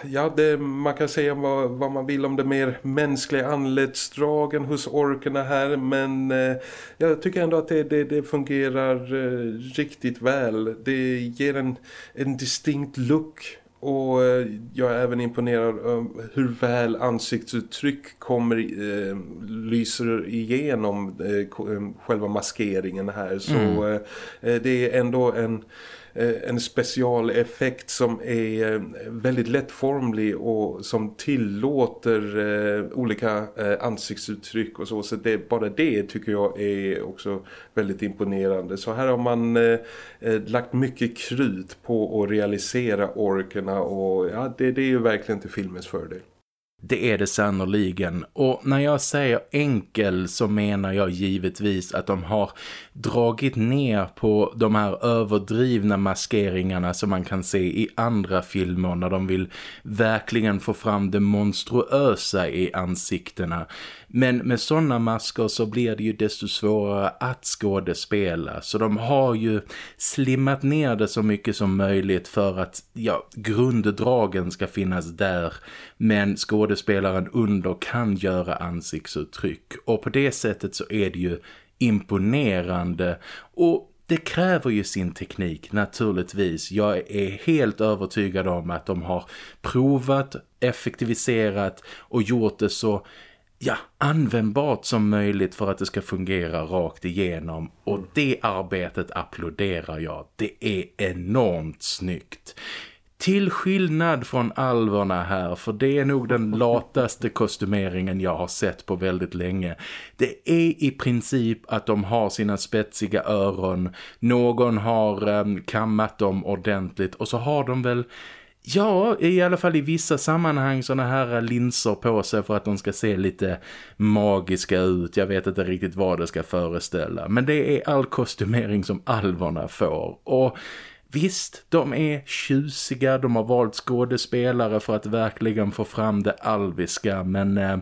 ja, det, man kan säga vad, vad, man vill om det mer mänskliga anletsdragen hos orkerna här men eh, jag tycker ändå att det, det, det fungerar eh, riktigt väl. Det ger en, en distinkt look och eh, jag är även imponerad av hur väl ansiktsuttryck kommer eh, lyser igenom eh, eh själva maskeringen här. Så mm. eh, det är ändå en Eh, Eh, en specialeffekt som är eh, väldigt lättformlig och som tillåter eh, olika ansiktsuttryck och så. Så det, bara det tycker jag är också väldigt imponerande. Så här har man lagt mycket krut på att realisera orkerna och ja, det, det är ju verkligen till filmens fördel. Det är det sannoliken. Och när jag säger enkel så menar jag givetvis att de har dragit ner på de här överdrivna maskeringarna som man kan se i andra filmer när de vill verkligen få fram det monstruösa i ansiktena. Men med sådana masker så blir det ju desto svårare att skådespela. Så de har ju slimmat ner det så mycket som möjligt för att ja, grunddragen ska finnas där. Men skådespelaren under kan göra ansiktsuttryck. Och på det sättet så är det ju imponerande och det kräver ju sin teknik naturligtvis. Jag är helt övertygad om att de har provat, effektiviserat och gjort det så ja, användbart som möjligt för att det ska fungera rakt igenom. Och det arbetet applåderar jag. Det är enormt snyggt. Till skillnad från alverna här, för det är nog den lataste kostymeringen jag har sett på väldigt länge. Det är i princip att de har sina spetsiga öron, någon har um, kammat dem ordentligt och så har de väl Ja, i alla fall i vissa sammanhang såna här linser på sig för att de ska se lite magiska ut. Jag vet inte riktigt vad det ska föreställa. Men det är all kostymering som alverna får. Och visst, de är tjusiga. De har valt skådespelare för att verkligen få fram det alviska. Men eh,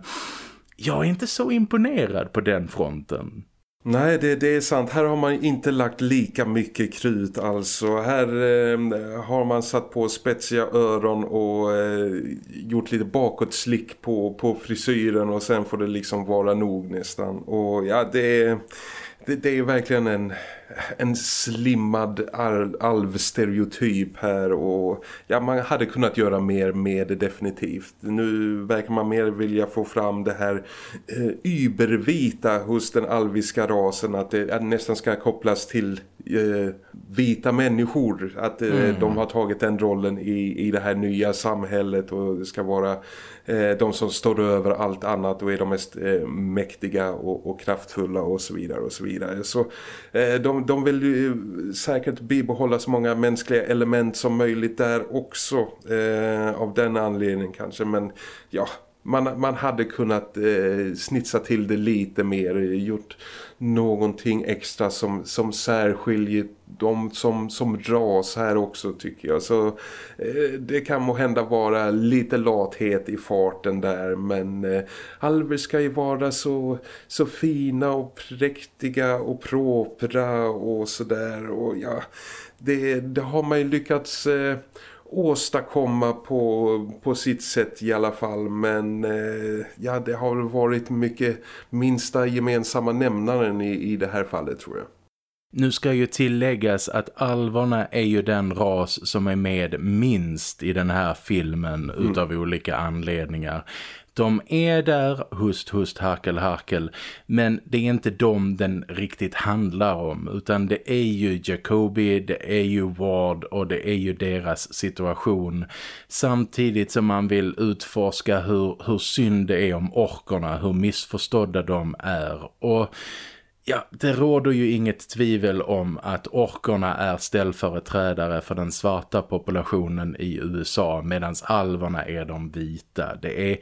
jag är inte så imponerad på den fronten. Nej, det, det, är sant. Här har man inte lagt lika mycket krut alltså. Här eh, har man satt på spetsiga öron och eh, gjort lite bakåtslick på, på frisyren och sen får det liksom vara nog nästan. Och ja, det det, det är verkligen en, en slimmad alvstereotyp här och ja, man hade kunnat göra mer med det definitivt. Nu verkar man mer vilja få fram det här eh, übervita hos den alviska rasen att det nästan ska kopplas till eh, vita människor att eh, mm. de har tagit den rollen i, i det här nya samhället och det ska vara eh, de som står över allt annat och är de mest eh, mäktiga och, och, kraftfulla och så vidare och så vidare. Så eh, de, de vill ju säkert bibehålla så många mänskliga element som möjligt där också eh, av den anledningen kanske. Men ja man, man hade kunnat eh, snitsa till det lite mer, eh, gjort någonting extra som, som särskiljer de som, som ras här också tycker jag. Så eh, det kan må hända vara lite lathet i farten där men eh, alver ska ju vara så, så fina och präktiga och propra och sådär och ja, det, det har man ju lyckats... Eh, åstadkomma på, på sitt sätt i alla fall men eh, ja det har varit mycket minsta gemensamma nämnaren i, i det här fallet tror jag. Nu ska ju tilläggas att alverna är ju den ras som är med minst i den här filmen mm. utav olika anledningar. De är där, hust, hust, harkel, harkel. Men det är inte dem den riktigt handlar om. Utan det är ju Jacobi, det är ju Ward och det är ju deras situation. Samtidigt som man vill utforska hur, hur synd det är om orkorna, hur missförstådda de är. Och... Ja, det råder ju inget tvivel om att orkorna är ställföreträdare för den svarta populationen i USA medan alverna är de vita. Det är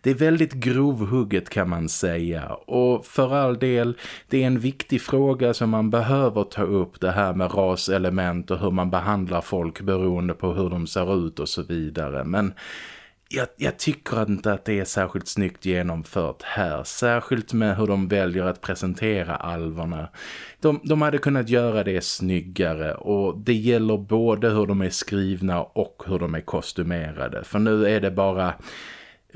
det är väldigt grovhugget kan man säga och för all del det är en viktig fråga som man behöver ta upp det här med raselement och hur man behandlar folk beroende på hur de ser ut och så vidare men jag, jag, tycker inte att det är särskilt snyggt genomfört här. Särskilt med hur de väljer att presentera alverna. De, de hade kunnat göra det snyggare och det gäller både hur de är skrivna och hur de är kostymerade. För nu är det bara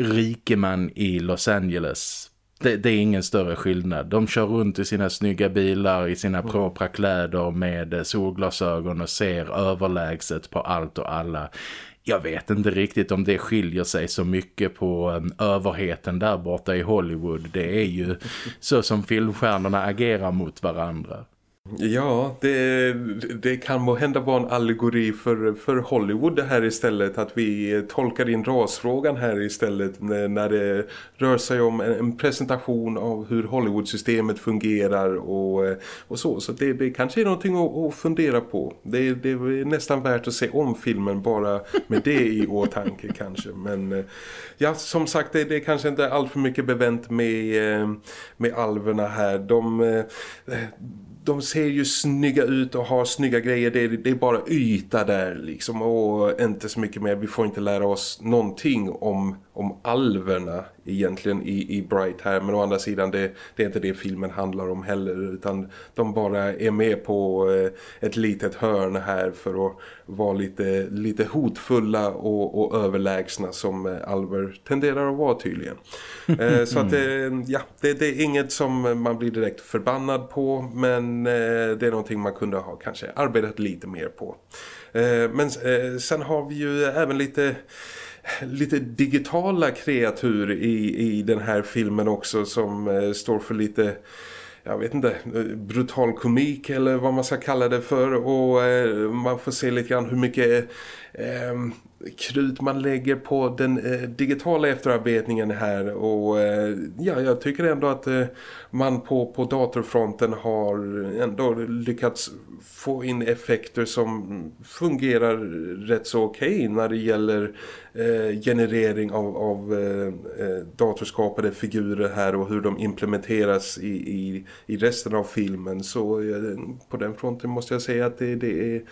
rikeman i Los Angeles. Det, det, är ingen större skillnad. De kör runt i sina snygga bilar, i sina mm. propra kläder med solglasögon och ser överlägset på allt och alla. Jag vet inte riktigt om det skiljer sig så mycket på um, överheten där borta i Hollywood. Det är ju så som filmstjärnorna agerar mot varandra. Ja, det, det kan må hända vara en allegori för, för Hollywood det här istället. Att vi tolkar in rasfrågan här istället när, när det rör sig om en, en presentation av hur Hollywood-systemet fungerar och, och så. Så det, det kanske är någonting att, att fundera på. Det, det är nästan värt att se om filmen bara med det i åtanke kanske. Men ja, som sagt, det, det är kanske inte allt för mycket bevänt med, eh, med alverna här. De eh, de ser ju snygga ut och har snygga grejer. Det är, det är, bara yta där liksom och inte så mycket mer. Vi får inte lära oss någonting om, om alverna egentligen i, i Bright här. Men å andra sidan det, det är inte det filmen handlar om heller utan de bara är med på eh, ett litet hörn här för att vara lite, lite hotfulla och, och överlägsna som eh, alver tenderar att vara tydligen. Eh, så att ja, det, det, är inget som man blir direkt förbannad på men det är någonting man kunde ha kanske arbetat lite mer på. Men sen har vi ju även lite lite digitala kreatur i, i den här filmen också som eh, står för lite jag vet inte, eh, brutal komik eller vad man ska kalla det för. Och eh, man får se lite grann hur mycket eh, krut man lägger på den eh, digitala efterarbetningen här och eh, ja, jag tycker ändå att eh, man på, på datorfronten har ändå lyckats få in effekter som fungerar rätt så okej okay när det gäller eh, generering av, av eh, eh, datorskapade figurer här och hur de implementeras i, i, i resten av filmen. Så eh, på den fronten måste jag säga att det, det, är,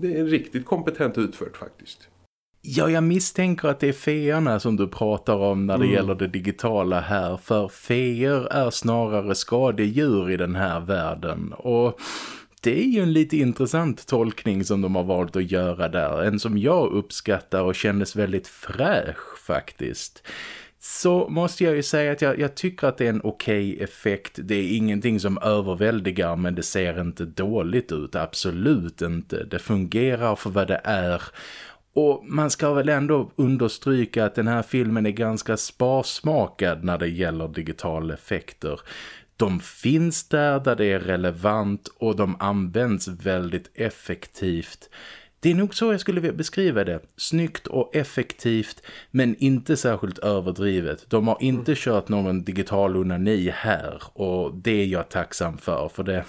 det är riktigt kompetent utfört faktiskt. Ja, jag misstänker att det är feerna som du pratar om när det mm. gäller det digitala här. För feer är snarare skadedjur i den här världen. Och det är ju en lite intressant tolkning som de har valt att göra där. En som jag uppskattar och kändes väldigt fräsch faktiskt. Så måste jag ju säga att jag, jag tycker att det är en okej okay effekt. Det är ingenting som överväldigar men det ser inte dåligt ut. Absolut inte. Det fungerar för vad det är och man ska väl ändå understryka att den här filmen är ganska sparsmakad när det gäller digitala effekter. De finns där där det är relevant och de används väldigt effektivt. Det är nog så jag skulle beskriva det. Snyggt och effektivt men inte särskilt överdrivet. De har inte mm. kört någon digital onani här och det är jag tacksam för för det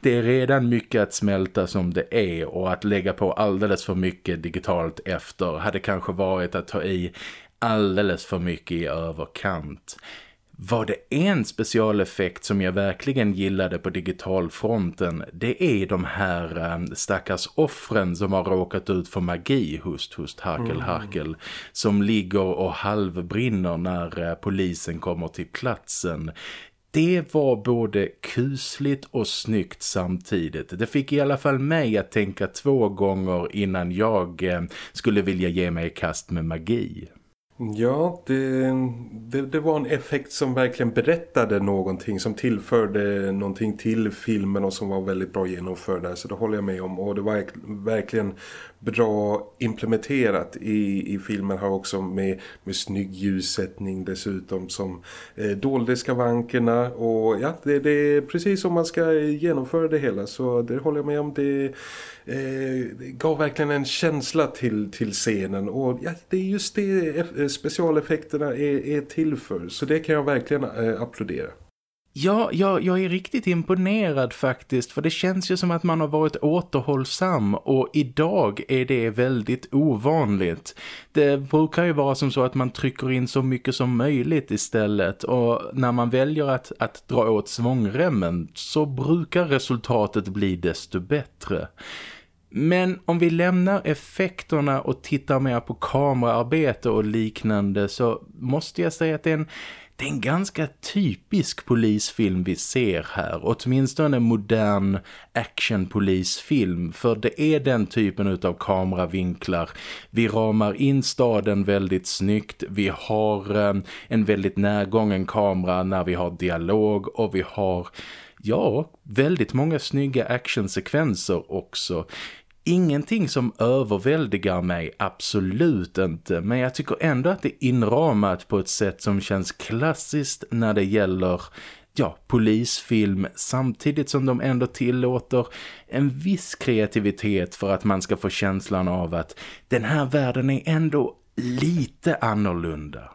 det är redan mycket att smälta som det är och att lägga på alldeles för mycket digitalt efter hade kanske varit att ta i alldeles för mycket i överkant. Var det en specialeffekt som jag verkligen gillade på digitalfronten det är de här um, stackars offren som har råkat ut för magi hust, hust, harkel, mm. harkel som ligger och halvbrinner när uh, polisen kommer till platsen. Det var både kusligt och snyggt samtidigt. Det fick i alla fall mig att tänka två gånger innan jag uh, skulle vilja ge mig i kast med magi. Ja, det, det, det, var en effekt som verkligen berättade någonting som tillförde någonting till filmen och som var väldigt bra genomförd där. Så det håller jag med om och det var verkligen bra implementerat i, i filmen här också med, med snygg ljussättning dessutom som eh, dolde skavankerna och ja, det, det är precis som man ska genomföra det hela så det håller jag med om. Det, eh, det gav verkligen en känsla till, till scenen och ja, det är just det specialeffekterna är, är till för så det kan jag verkligen eh, applådera. Ja, jag, jag är riktigt imponerad faktiskt för det känns ju som att man har varit återhållsam och idag är det väldigt ovanligt. Det brukar ju vara som så att man trycker in så mycket som möjligt istället och när man väljer att, att dra åt svångremmen så brukar resultatet bli desto bättre. Men om vi lämnar effekterna och tittar mer på kameraarbete och liknande så måste jag säga att det är en det är en ganska typisk polisfilm vi ser här. Åtminstone en modern actionpolisfilm. För det är den typen av kameravinklar. Vi ramar in staden väldigt snyggt. Vi har eh, en väldigt närgången kamera när vi har dialog. Och vi har, ja, väldigt många snygga actionsekvenser också. Ingenting som överväldigar mig, absolut inte. Men jag tycker ändå att det är inramat på ett sätt som känns klassiskt när det gäller ja, polisfilm samtidigt som de ändå tillåter en viss kreativitet för att man ska få känslan av att den här världen är ändå lite annorlunda.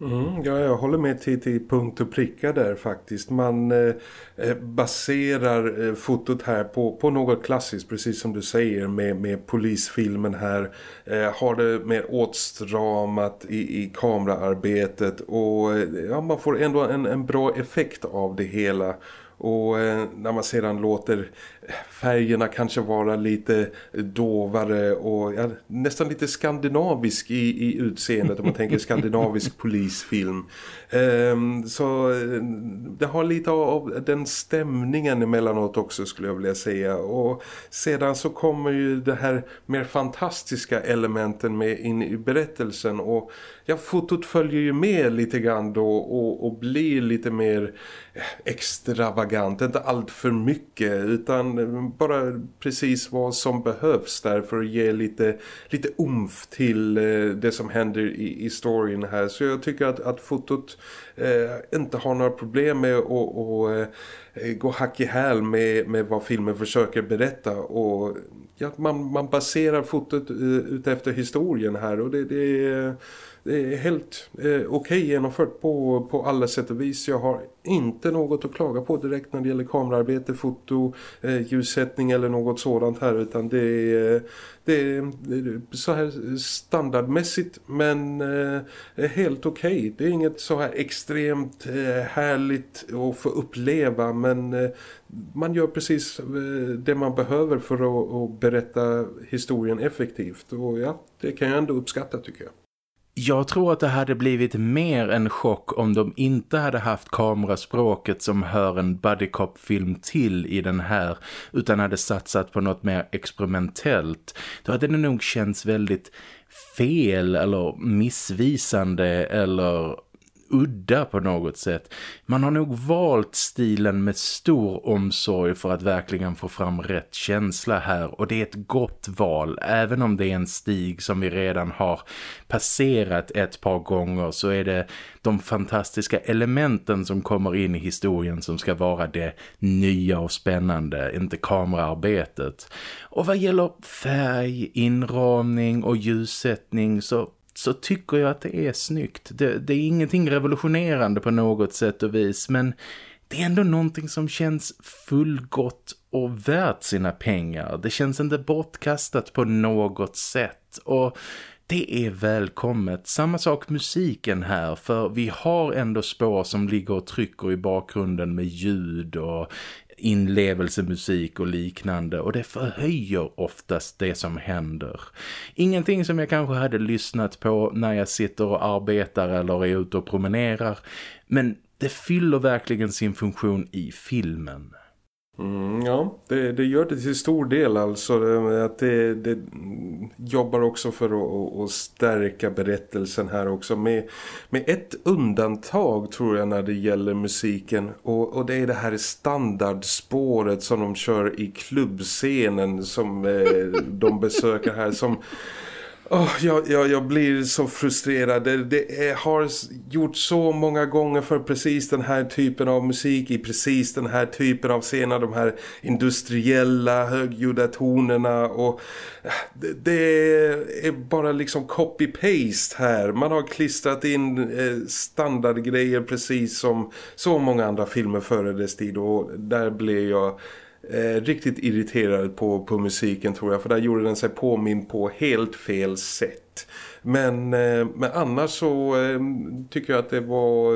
Mm, ja, jag håller med till, till punkt och pricka där faktiskt. Man eh, eh, baserar eh, fotot här på, på något klassiskt, precis som du säger, med, med polisfilmen här. Eh, har det mer åtstramat i, i kameraarbetet och eh, ja, man får ändå en, en bra effekt av det hela. Och eh, när man sedan låter färgerna kanske vara lite dovare och ja, nästan lite skandinavisk i, i utseendet om man tänker skandinavisk polisfilm. Um, så eh, det har lite av den stämningen emellanåt också skulle jag vilja säga. Och sedan så kommer ju det här mer fantastiska elementen med in i berättelsen och ja, fotot följer ju med lite grann då och, och blir lite mer extravagant, inte allt för mycket utan bara precis vad som behövs där för att ge lite, lite umf till eh, det som händer i, i storyn här. Så jag tycker att, att fotot eh, inte har några problem med att och, eh, gå hack i häl med, med vad filmen försöker berätta och ja, man, man baserar fotot uh, ut efter historien här och det, det är helt eh, okej okay genomfört på, på alla sätt och vis. Jag har inte något att klaga på direkt när det gäller kamerarbete, foto, eh, ljussättning eller något sådant här utan det är, det är, det är så här standardmässigt men eh, helt okej. Okay. Det är inget så här extremt eh, härligt att få uppleva men eh, man gör precis eh, det man behöver för att, att berätta historien effektivt och ja, det kan jag ändå uppskatta tycker jag. Jag tror att det hade blivit mer en chock om de inte hade haft kameraspråket som hör en bodycop-film till i den här utan hade satsat på något mer experimentellt. Då hade det nog känts väldigt fel eller missvisande eller udda på något sätt. Man har nog valt stilen med stor omsorg för att verkligen få fram rätt känsla här och det är ett gott val. Även om det är en stig som vi redan har passerat ett par gånger så är det de fantastiska elementen som kommer in i historien som ska vara det nya och spännande, inte kameraarbetet. Och vad gäller färg, inramning och ljussättning så så tycker jag att det är snyggt. Det, det, är ingenting revolutionerande på något sätt och vis men det är ändå någonting som känns fullgott och värt sina pengar. Det känns inte bortkastat på något sätt och det är välkommet. Samma sak musiken här för vi har ändå spår som ligger och trycker i bakgrunden med ljud och inlevelsemusik och liknande och det förhöjer oftast det som händer. Ingenting som jag kanske hade lyssnat på när jag sitter och arbetar eller är ute och promenerar men det fyller verkligen sin funktion i filmen. Mm, ja, det, det, gör det till stor del alltså. Att det, det jobbar också för att, att, stärka berättelsen här också. Med, med ett undantag tror jag när det gäller musiken. Och, och det är det här standardspåret som de kör i klubbscenen som eh, de besöker här. Som Oh, jag, jag, jag blir så frustrerad. Det, det är, har gjort så många gånger för precis den här typen av musik i precis den här typen av scener. De här industriella högljudda tonerna och äh, det, det är bara liksom copy-paste här. Man har klistrat in eh, standardgrejer precis som så många andra filmer före dess tid och där blir jag eh, riktigt irriterad på, på musiken tror jag. För där gjorde den sig påminn på helt fel sätt. Men, eh, men annars så eh, tycker jag att det var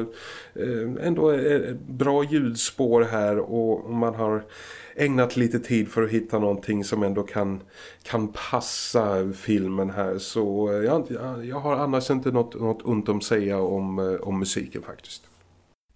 eh, ändå eh, bra ljudspår här och man har ägnat lite tid för att hitta någonting som ändå kan, kan passa filmen här. Så eh, jag, jag har annars inte något, något ont att säga om, eh, om musiken faktiskt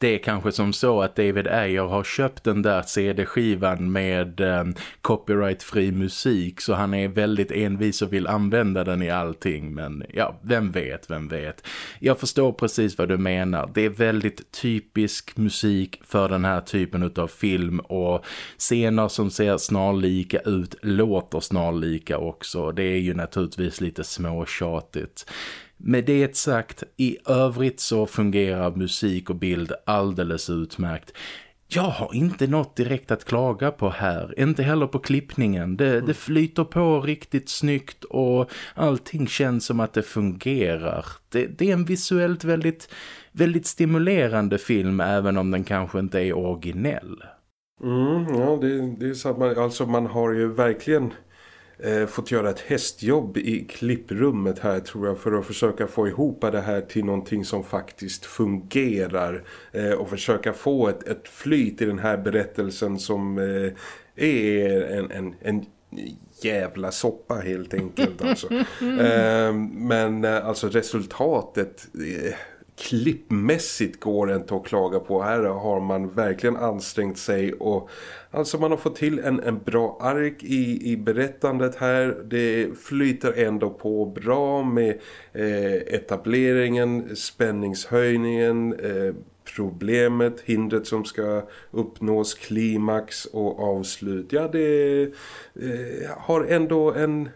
det är kanske som så att David Ayer har köpt den där CD-skivan med eh, copyright-fri musik så han är väldigt envis och vill använda den i allting men ja, vem vet, vem vet. Jag förstår precis vad du menar. Det är väldigt typisk musik för den här typen av film och scener som ser snarlika ut låter snarlika också. Det är ju naturligtvis lite småtjatigt. Med det sagt, i övrigt så fungerar musik och bild alldeles utmärkt. Jag har inte något direkt att klaga på här, inte heller på klippningen. Det, det flyter på riktigt snyggt och allting känns som att det fungerar. Det, det är en visuellt väldigt, väldigt stimulerande film även om den kanske inte är originell. Mm, ja, det, det är så att man, alltså man har ju verkligen eh, fått göra ett hästjobb i klipprummet här tror jag för att försöka få ihop det här till någonting som faktiskt fungerar eh, och försöka få ett, ett flyt i den här berättelsen som eh, är en, en, en jävla soppa helt enkelt alltså. eh, men eh, alltså resultatet eh, klippmässigt går det inte att klaga på. Här har man verkligen ansträngt sig och alltså man har fått till en, en bra ark i, i berättandet här. Det flyter ändå på bra med eh, etableringen, spänningshöjningen, eh, problemet, hindret som ska uppnås, klimax och avslut. Ja, det eh, har ändå en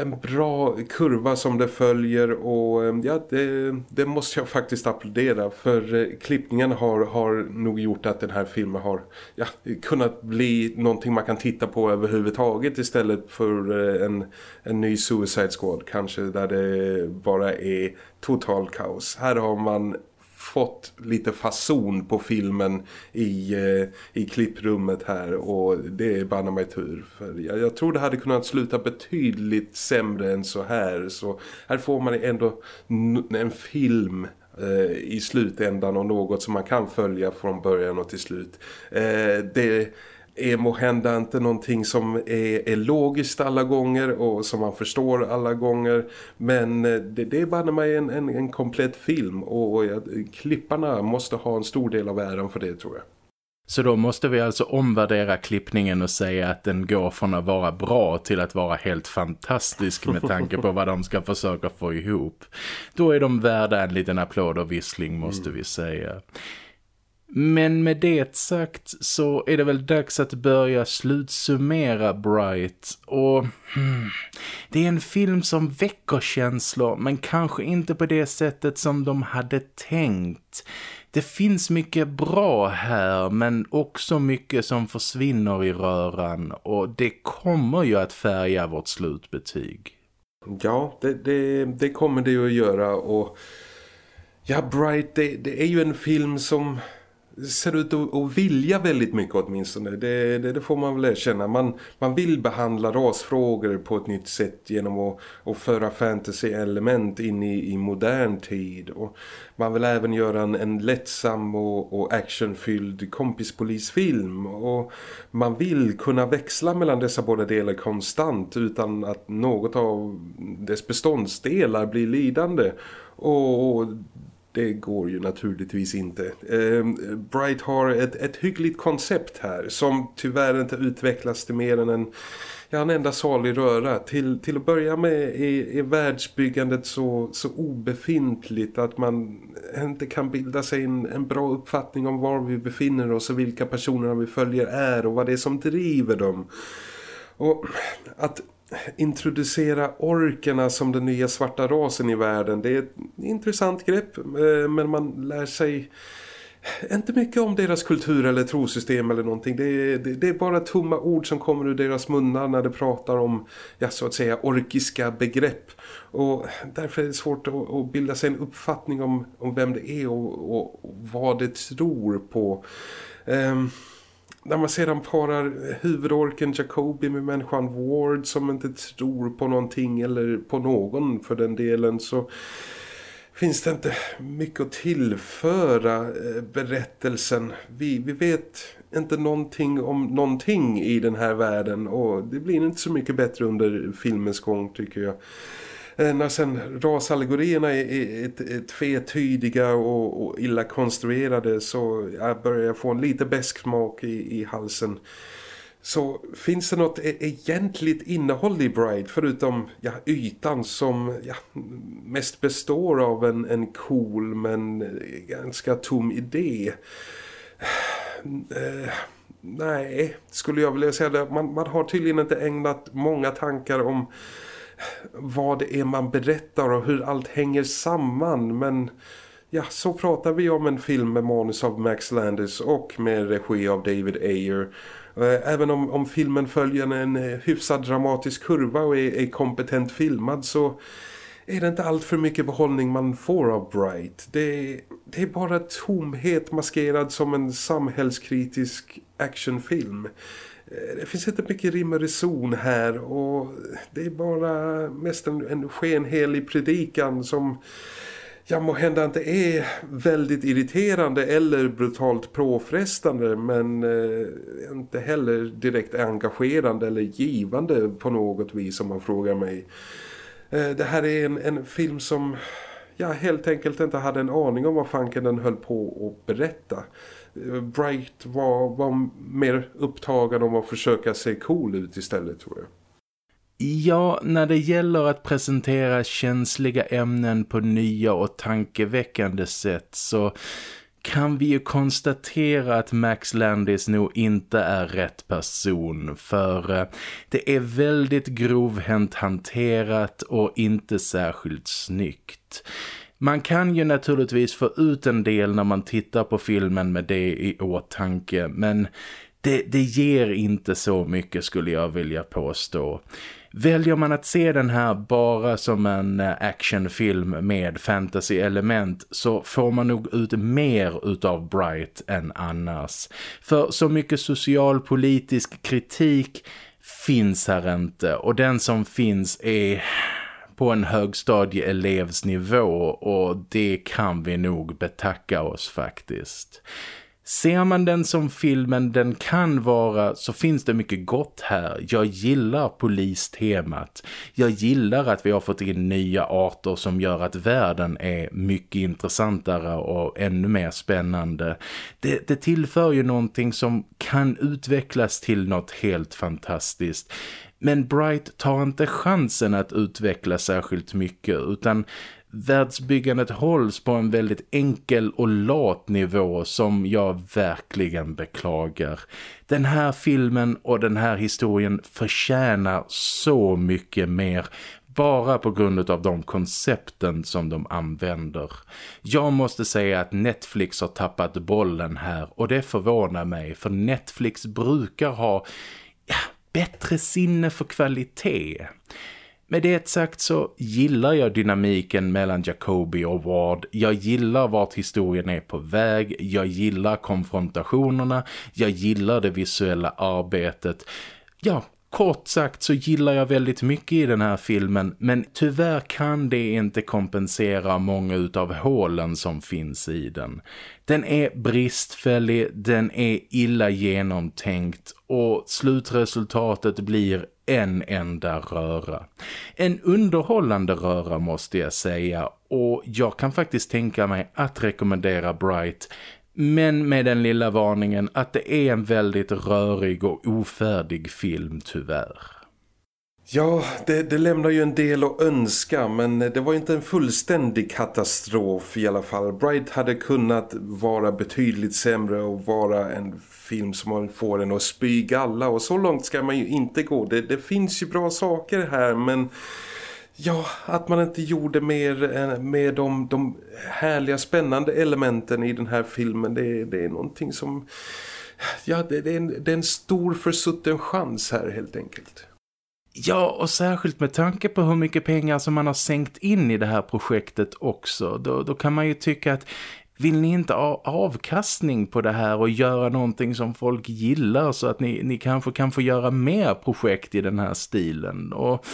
en bra kurva som det följer och eh, ja, det, det måste jag faktiskt applådera för eh, klippningen har, har nog gjort att den här filmen har ja, kunnat bli någonting man kan titta på överhuvudtaget istället för eh, en, en ny Suicide Squad kanske där det bara är total kaos. Här har man fått lite fason på filmen i, eh, i klipprummet här och det är banna mig tur för jag, jag tror det hade kunnat sluta betydligt sämre än så här så här får man ändå en film eh, i slutändan och något som man kan följa från början och till slut. Eh, det är måhända inte någonting som är, är logiskt alla gånger och som man förstår alla gånger men eh, det, det är bara mig en, en, en komplett film och, och ja, klipparna måste ha en stor del av äran för det tror jag. Så då måste vi alltså omvärdera klippningen och säga att den går från att vara bra till att vara helt fantastisk med tanke på vad de ska försöka få ihop. Då är de värda en liten applåd och vissling måste mm. vi säga. Men med det sagt så är det väl dags att börja slutsummera Bright och hmm, det är en film som väcker känslor men kanske inte på det sättet som de hade tänkt. Det finns mycket bra här men också mycket som försvinner i röran och det kommer ju att färga vårt slutbetyg. Ja, det, det, det kommer det ju att göra och ja, Bright det, det är ju en film som ser ut att, att vilja väldigt mycket åtminstone. Det, det, det får man väl erkänna. Man, man vill behandla rasfrågor på ett nytt sätt genom att, att föra fantasy-element in i, i modern tid. Och man vill även göra en, en lättsam och, och actionfylld kompispolisfilm. Och man vill kunna växla mellan dessa båda delar konstant utan att något av dess beståndsdelar blir lidande. Och det går ju naturligtvis inte. Eh, Bright har ett, ett hyggligt koncept här som tyvärr inte utvecklas till mer än en, ja, en enda salig röra. Till, till att börja med är, är världsbyggandet så, så obefintligt att man inte kan bilda sig en, en bra uppfattning om var vi befinner oss och vilka personerna vi följer är och vad det är som driver dem. Och att introducera orkerna som den nya svarta rasen i världen. Det är ett intressant grepp eh, men man lär sig inte mycket om deras kultur eller trosystem eller någonting. Det är, det, det är, bara tomma ord som kommer ur deras munnar när de pratar om, ja så att säga, orkiska begrepp. Och därför är det svårt att, att bilda sig en uppfattning om, om vem det är och, och, och vad det tror på. Um, när man sedan parar huvudorken Jacobi med människan Ward som inte tror på någonting eller på någon för den delen så finns det inte mycket att tillföra eh, berättelsen. Vi, vi vet inte någonting om någonting i den här världen och det blir inte så mycket bättre under filmens gång tycker jag. Eh, när sen rasallegorierna är är, är, är tvetydiga och, och illa konstruerade så jag börjar få en lite bäsk smak i, i halsen. Så finns det något e, egentligt innehåll i Bride förutom ja, ytan som ja, mest består av en, en cool men eh, ganska tom idé? Eh, nej, skulle jag vilja säga. Man, man har tydligen inte ägnat många tankar om vad det är man berättar och hur allt hänger samman. Men ja, så pratar vi om en film med manus av Max Landis och med regi av David Ayer. Eh, även om, om filmen följer en eh, hyfsad dramatisk kurva och är, är kompetent filmad så är det inte allt för mycket behållning man får av Bright. Det, det är bara tomhet maskerad som en samhällskritisk actionfilm. Eh, det finns inte mycket rim och reson här och det är bara mest en, en skenhelig predikan som ja må hända inte är väldigt irriterande eller brutalt påfrestande men eh, inte heller direkt engagerande eller givande på något vis om man frågar mig. Eh, det här är en, en film som jag helt enkelt inte hade en aning om vad fanken den höll på att berätta. Bright var, var mer upptagen om att försöka se cool ut istället tror jag. Ja, när det gäller att presentera känsliga ämnen på nya och tankeväckande sätt så kan vi ju konstatera att Max Landis nog inte är rätt person för eh, det är väldigt grovhänt hanterat och inte särskilt snyggt. Man kan ju naturligtvis få ut en del när man tittar på filmen med det i åtanke men det, det ger inte så mycket skulle jag vilja påstå. Väljer man att se den här bara som en eh, actionfilm med fantasy-element så får man nog ut mer utav Bright än annars. För så mycket socialpolitisk kritik finns här inte och den som finns är på en högstadieelevsnivå och det kan vi nog betacka oss faktiskt. Ser man den som filmen den kan vara så finns det mycket gott här. Jag gillar polistemat. Jag gillar att vi har fått in nya arter som gör att världen är mycket intressantare och ännu mer spännande. Det, det tillför ju någonting som kan utvecklas till något helt fantastiskt. Men Bright tar inte chansen att utveckla särskilt mycket utan världsbyggandet hålls på en väldigt enkel och lat nivå som jag verkligen beklagar. Den här filmen och den här historien förtjänar så mycket mer bara på grund av de koncepten som de använder. Jag måste säga att Netflix har tappat bollen här och det förvånar mig för Netflix brukar ha bättre sinne för kvalitet. Med det sagt så gillar jag dynamiken mellan Jacobi och Ward. Jag gillar vart historien är på väg. Jag gillar konfrontationerna. Jag gillar det visuella arbetet. Ja, Kort sagt så gillar jag väldigt mycket i den här filmen men tyvärr kan det inte kompensera många utav hålen som finns i den. Den är bristfällig, den är illa genomtänkt och slutresultatet blir en enda röra. En underhållande röra måste jag säga och jag kan faktiskt tänka mig att rekommendera Bright men med den lilla varningen att det är en väldigt rörig och ofärdig film tyvärr. Ja, det, det, lämnar ju en del att önska men det var inte en fullständig katastrof i alla fall. Bright hade kunnat vara betydligt sämre och vara en film som man får en att spy galla och så långt ska man ju inte gå. Det, det finns ju bra saker här men Ja, att man inte gjorde mer med de, de härliga, spännande elementen i den här filmen. Det, det är någonting som... Ja, det, det, är en, det är en stor försutten chans här helt enkelt. Ja, och särskilt med tanke på hur mycket pengar som man har sänkt in i det här projektet också. Då, då kan man ju tycka att vill ni inte ha avkastning på det här och göra någonting som folk gillar så att ni, ni kanske kan få göra mer projekt i den här stilen. Och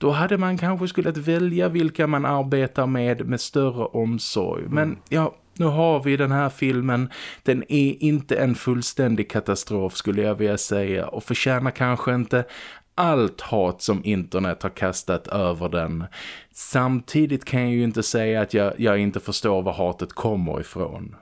då hade man kanske skulle välja vilka man arbetar med med större omsorg. Men mm. ja, nu har vi den här filmen. Den är inte en fullständig katastrof skulle jag vilja säga och förtjänar kanske inte allt hat som internet har kastat över den. Samtidigt kan jag ju inte säga att jag, jag inte förstår var hatet kommer ifrån.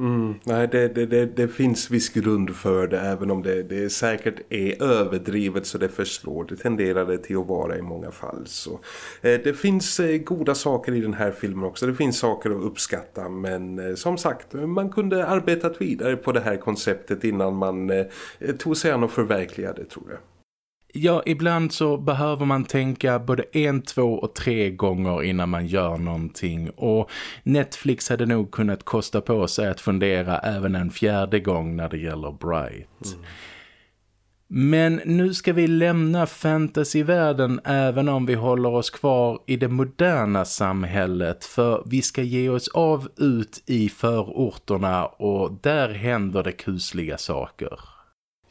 Mm, nej, det, det, det, det, finns viss grund för det även om det, det säkert är överdrivet så det förslår. Det tenderar det till att vara i många fall. Så, eh, det finns eh, goda saker i den här filmen också. Det finns saker att uppskatta men eh, som sagt, man kunde arbetat vidare på det här konceptet innan man eh, tog sig an och förverkligade tror jag. Ja, ibland så behöver man tänka både en, två och tre gånger innan man gör någonting och Netflix hade nog kunnat kosta på sig att fundera även en fjärde gång när det gäller Bright. Mm. Men nu ska vi lämna fantasyvärlden även om vi håller oss kvar i det moderna samhället för vi ska ge oss av ut i förorterna och där händer det kusliga saker.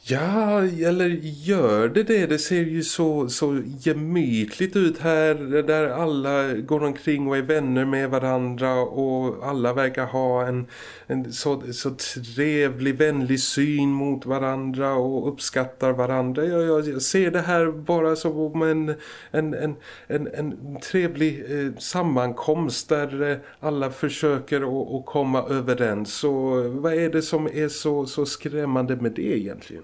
Ja, eller gör det det? Det ser ju så, så gemytligt ut här där alla går omkring och är vänner med varandra och alla verkar ha en, en så, så trevlig, vänlig syn mot varandra och uppskattar varandra. Jag, jag, jag ser det här bara som en, en, en, en, en trevlig eh, sammankomst där eh, alla försöker att komma överens. Så vad är det som är så, så skrämmande med det egentligen?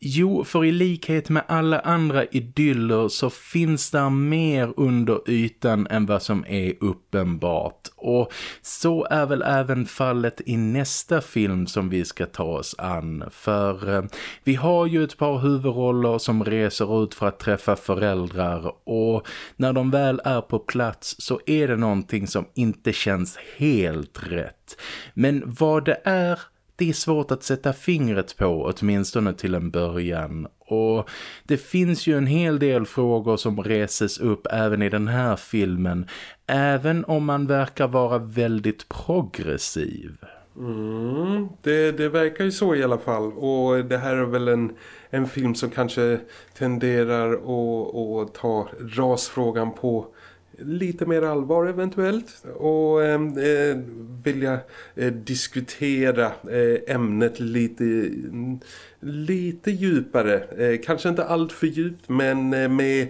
Jo, för i likhet med alla andra idyller så finns där mer under ytan än vad som är uppenbart. Och så är väl även fallet i nästa film som vi ska ta oss an. För eh, vi har ju ett par huvudroller som reser ut för att träffa föräldrar och när de väl är på plats så är det någonting som inte känns helt rätt. Men vad det är det är svårt att sätta fingret på åtminstone till en början och det finns ju en hel del frågor som reses upp även i den här filmen även om man verkar vara väldigt progressiv. Mm, det, det verkar ju så i alla fall och det här är väl en, en film som kanske tenderar att, att ta rasfrågan på lite mer allvar eventuellt och ehm, eh, vilja eh, diskutera eh, ämnet lite, lite djupare. Eh, kanske inte allt för djupt men eh, med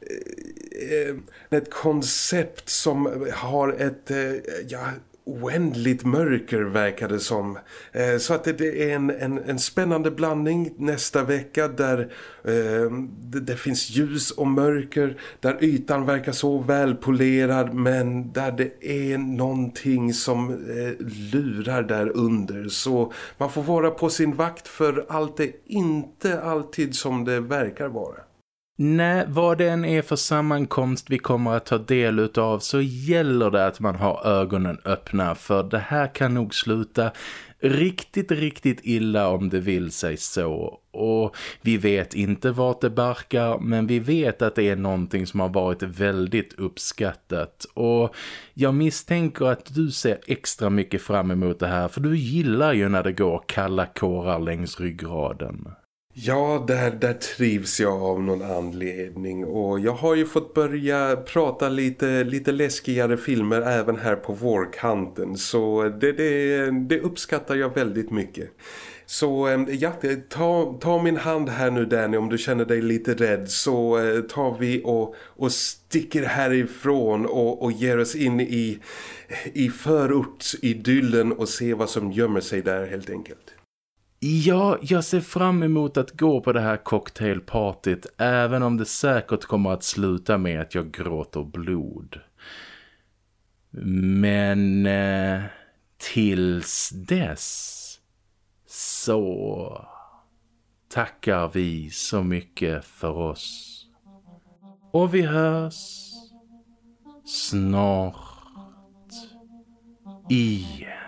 eh, eh, ett koncept som har ett eh, ja, oändligt mörker verkar det som. Eh, så att det, det är en, en, en, spännande blandning nästa vecka där eh, det, det, finns ljus och mörker, där ytan verkar så välpolerad men där det är någonting som eh, lurar där under. Så man får vara på sin vakt för allt är inte alltid som det verkar vara. Nej, vad det än är för sammankomst vi kommer att ta del utav så gäller det att man har ögonen öppna för det här kan nog sluta riktigt, riktigt illa om det vill sig så. Och vi vet inte vart det barkar men vi vet att det är någonting som har varit väldigt uppskattat. Och jag misstänker att du ser extra mycket fram emot det här för du gillar ju när det går kalla kårar längs ryggraden. Ja, där, där trivs jag av någon anledning och jag har ju fått börja prata lite, lite läskigare filmer även här på vårkanten så det, det, det uppskattar jag väldigt mycket. Så eh, ja, eh, ta, ta min hand här nu Danny om du känner dig lite rädd så eh, tar vi och, och sticker härifrån och, och ger oss in i, i förortsidyllen och ser vad som gömmer sig där helt enkelt. Ja, jag ser fram emot att gå på det här cocktailpartyt även om det säkert kommer att sluta med att jag gråter blod. Men eh, tills dess så tackar vi så mycket för oss. Och vi hörs snart igen.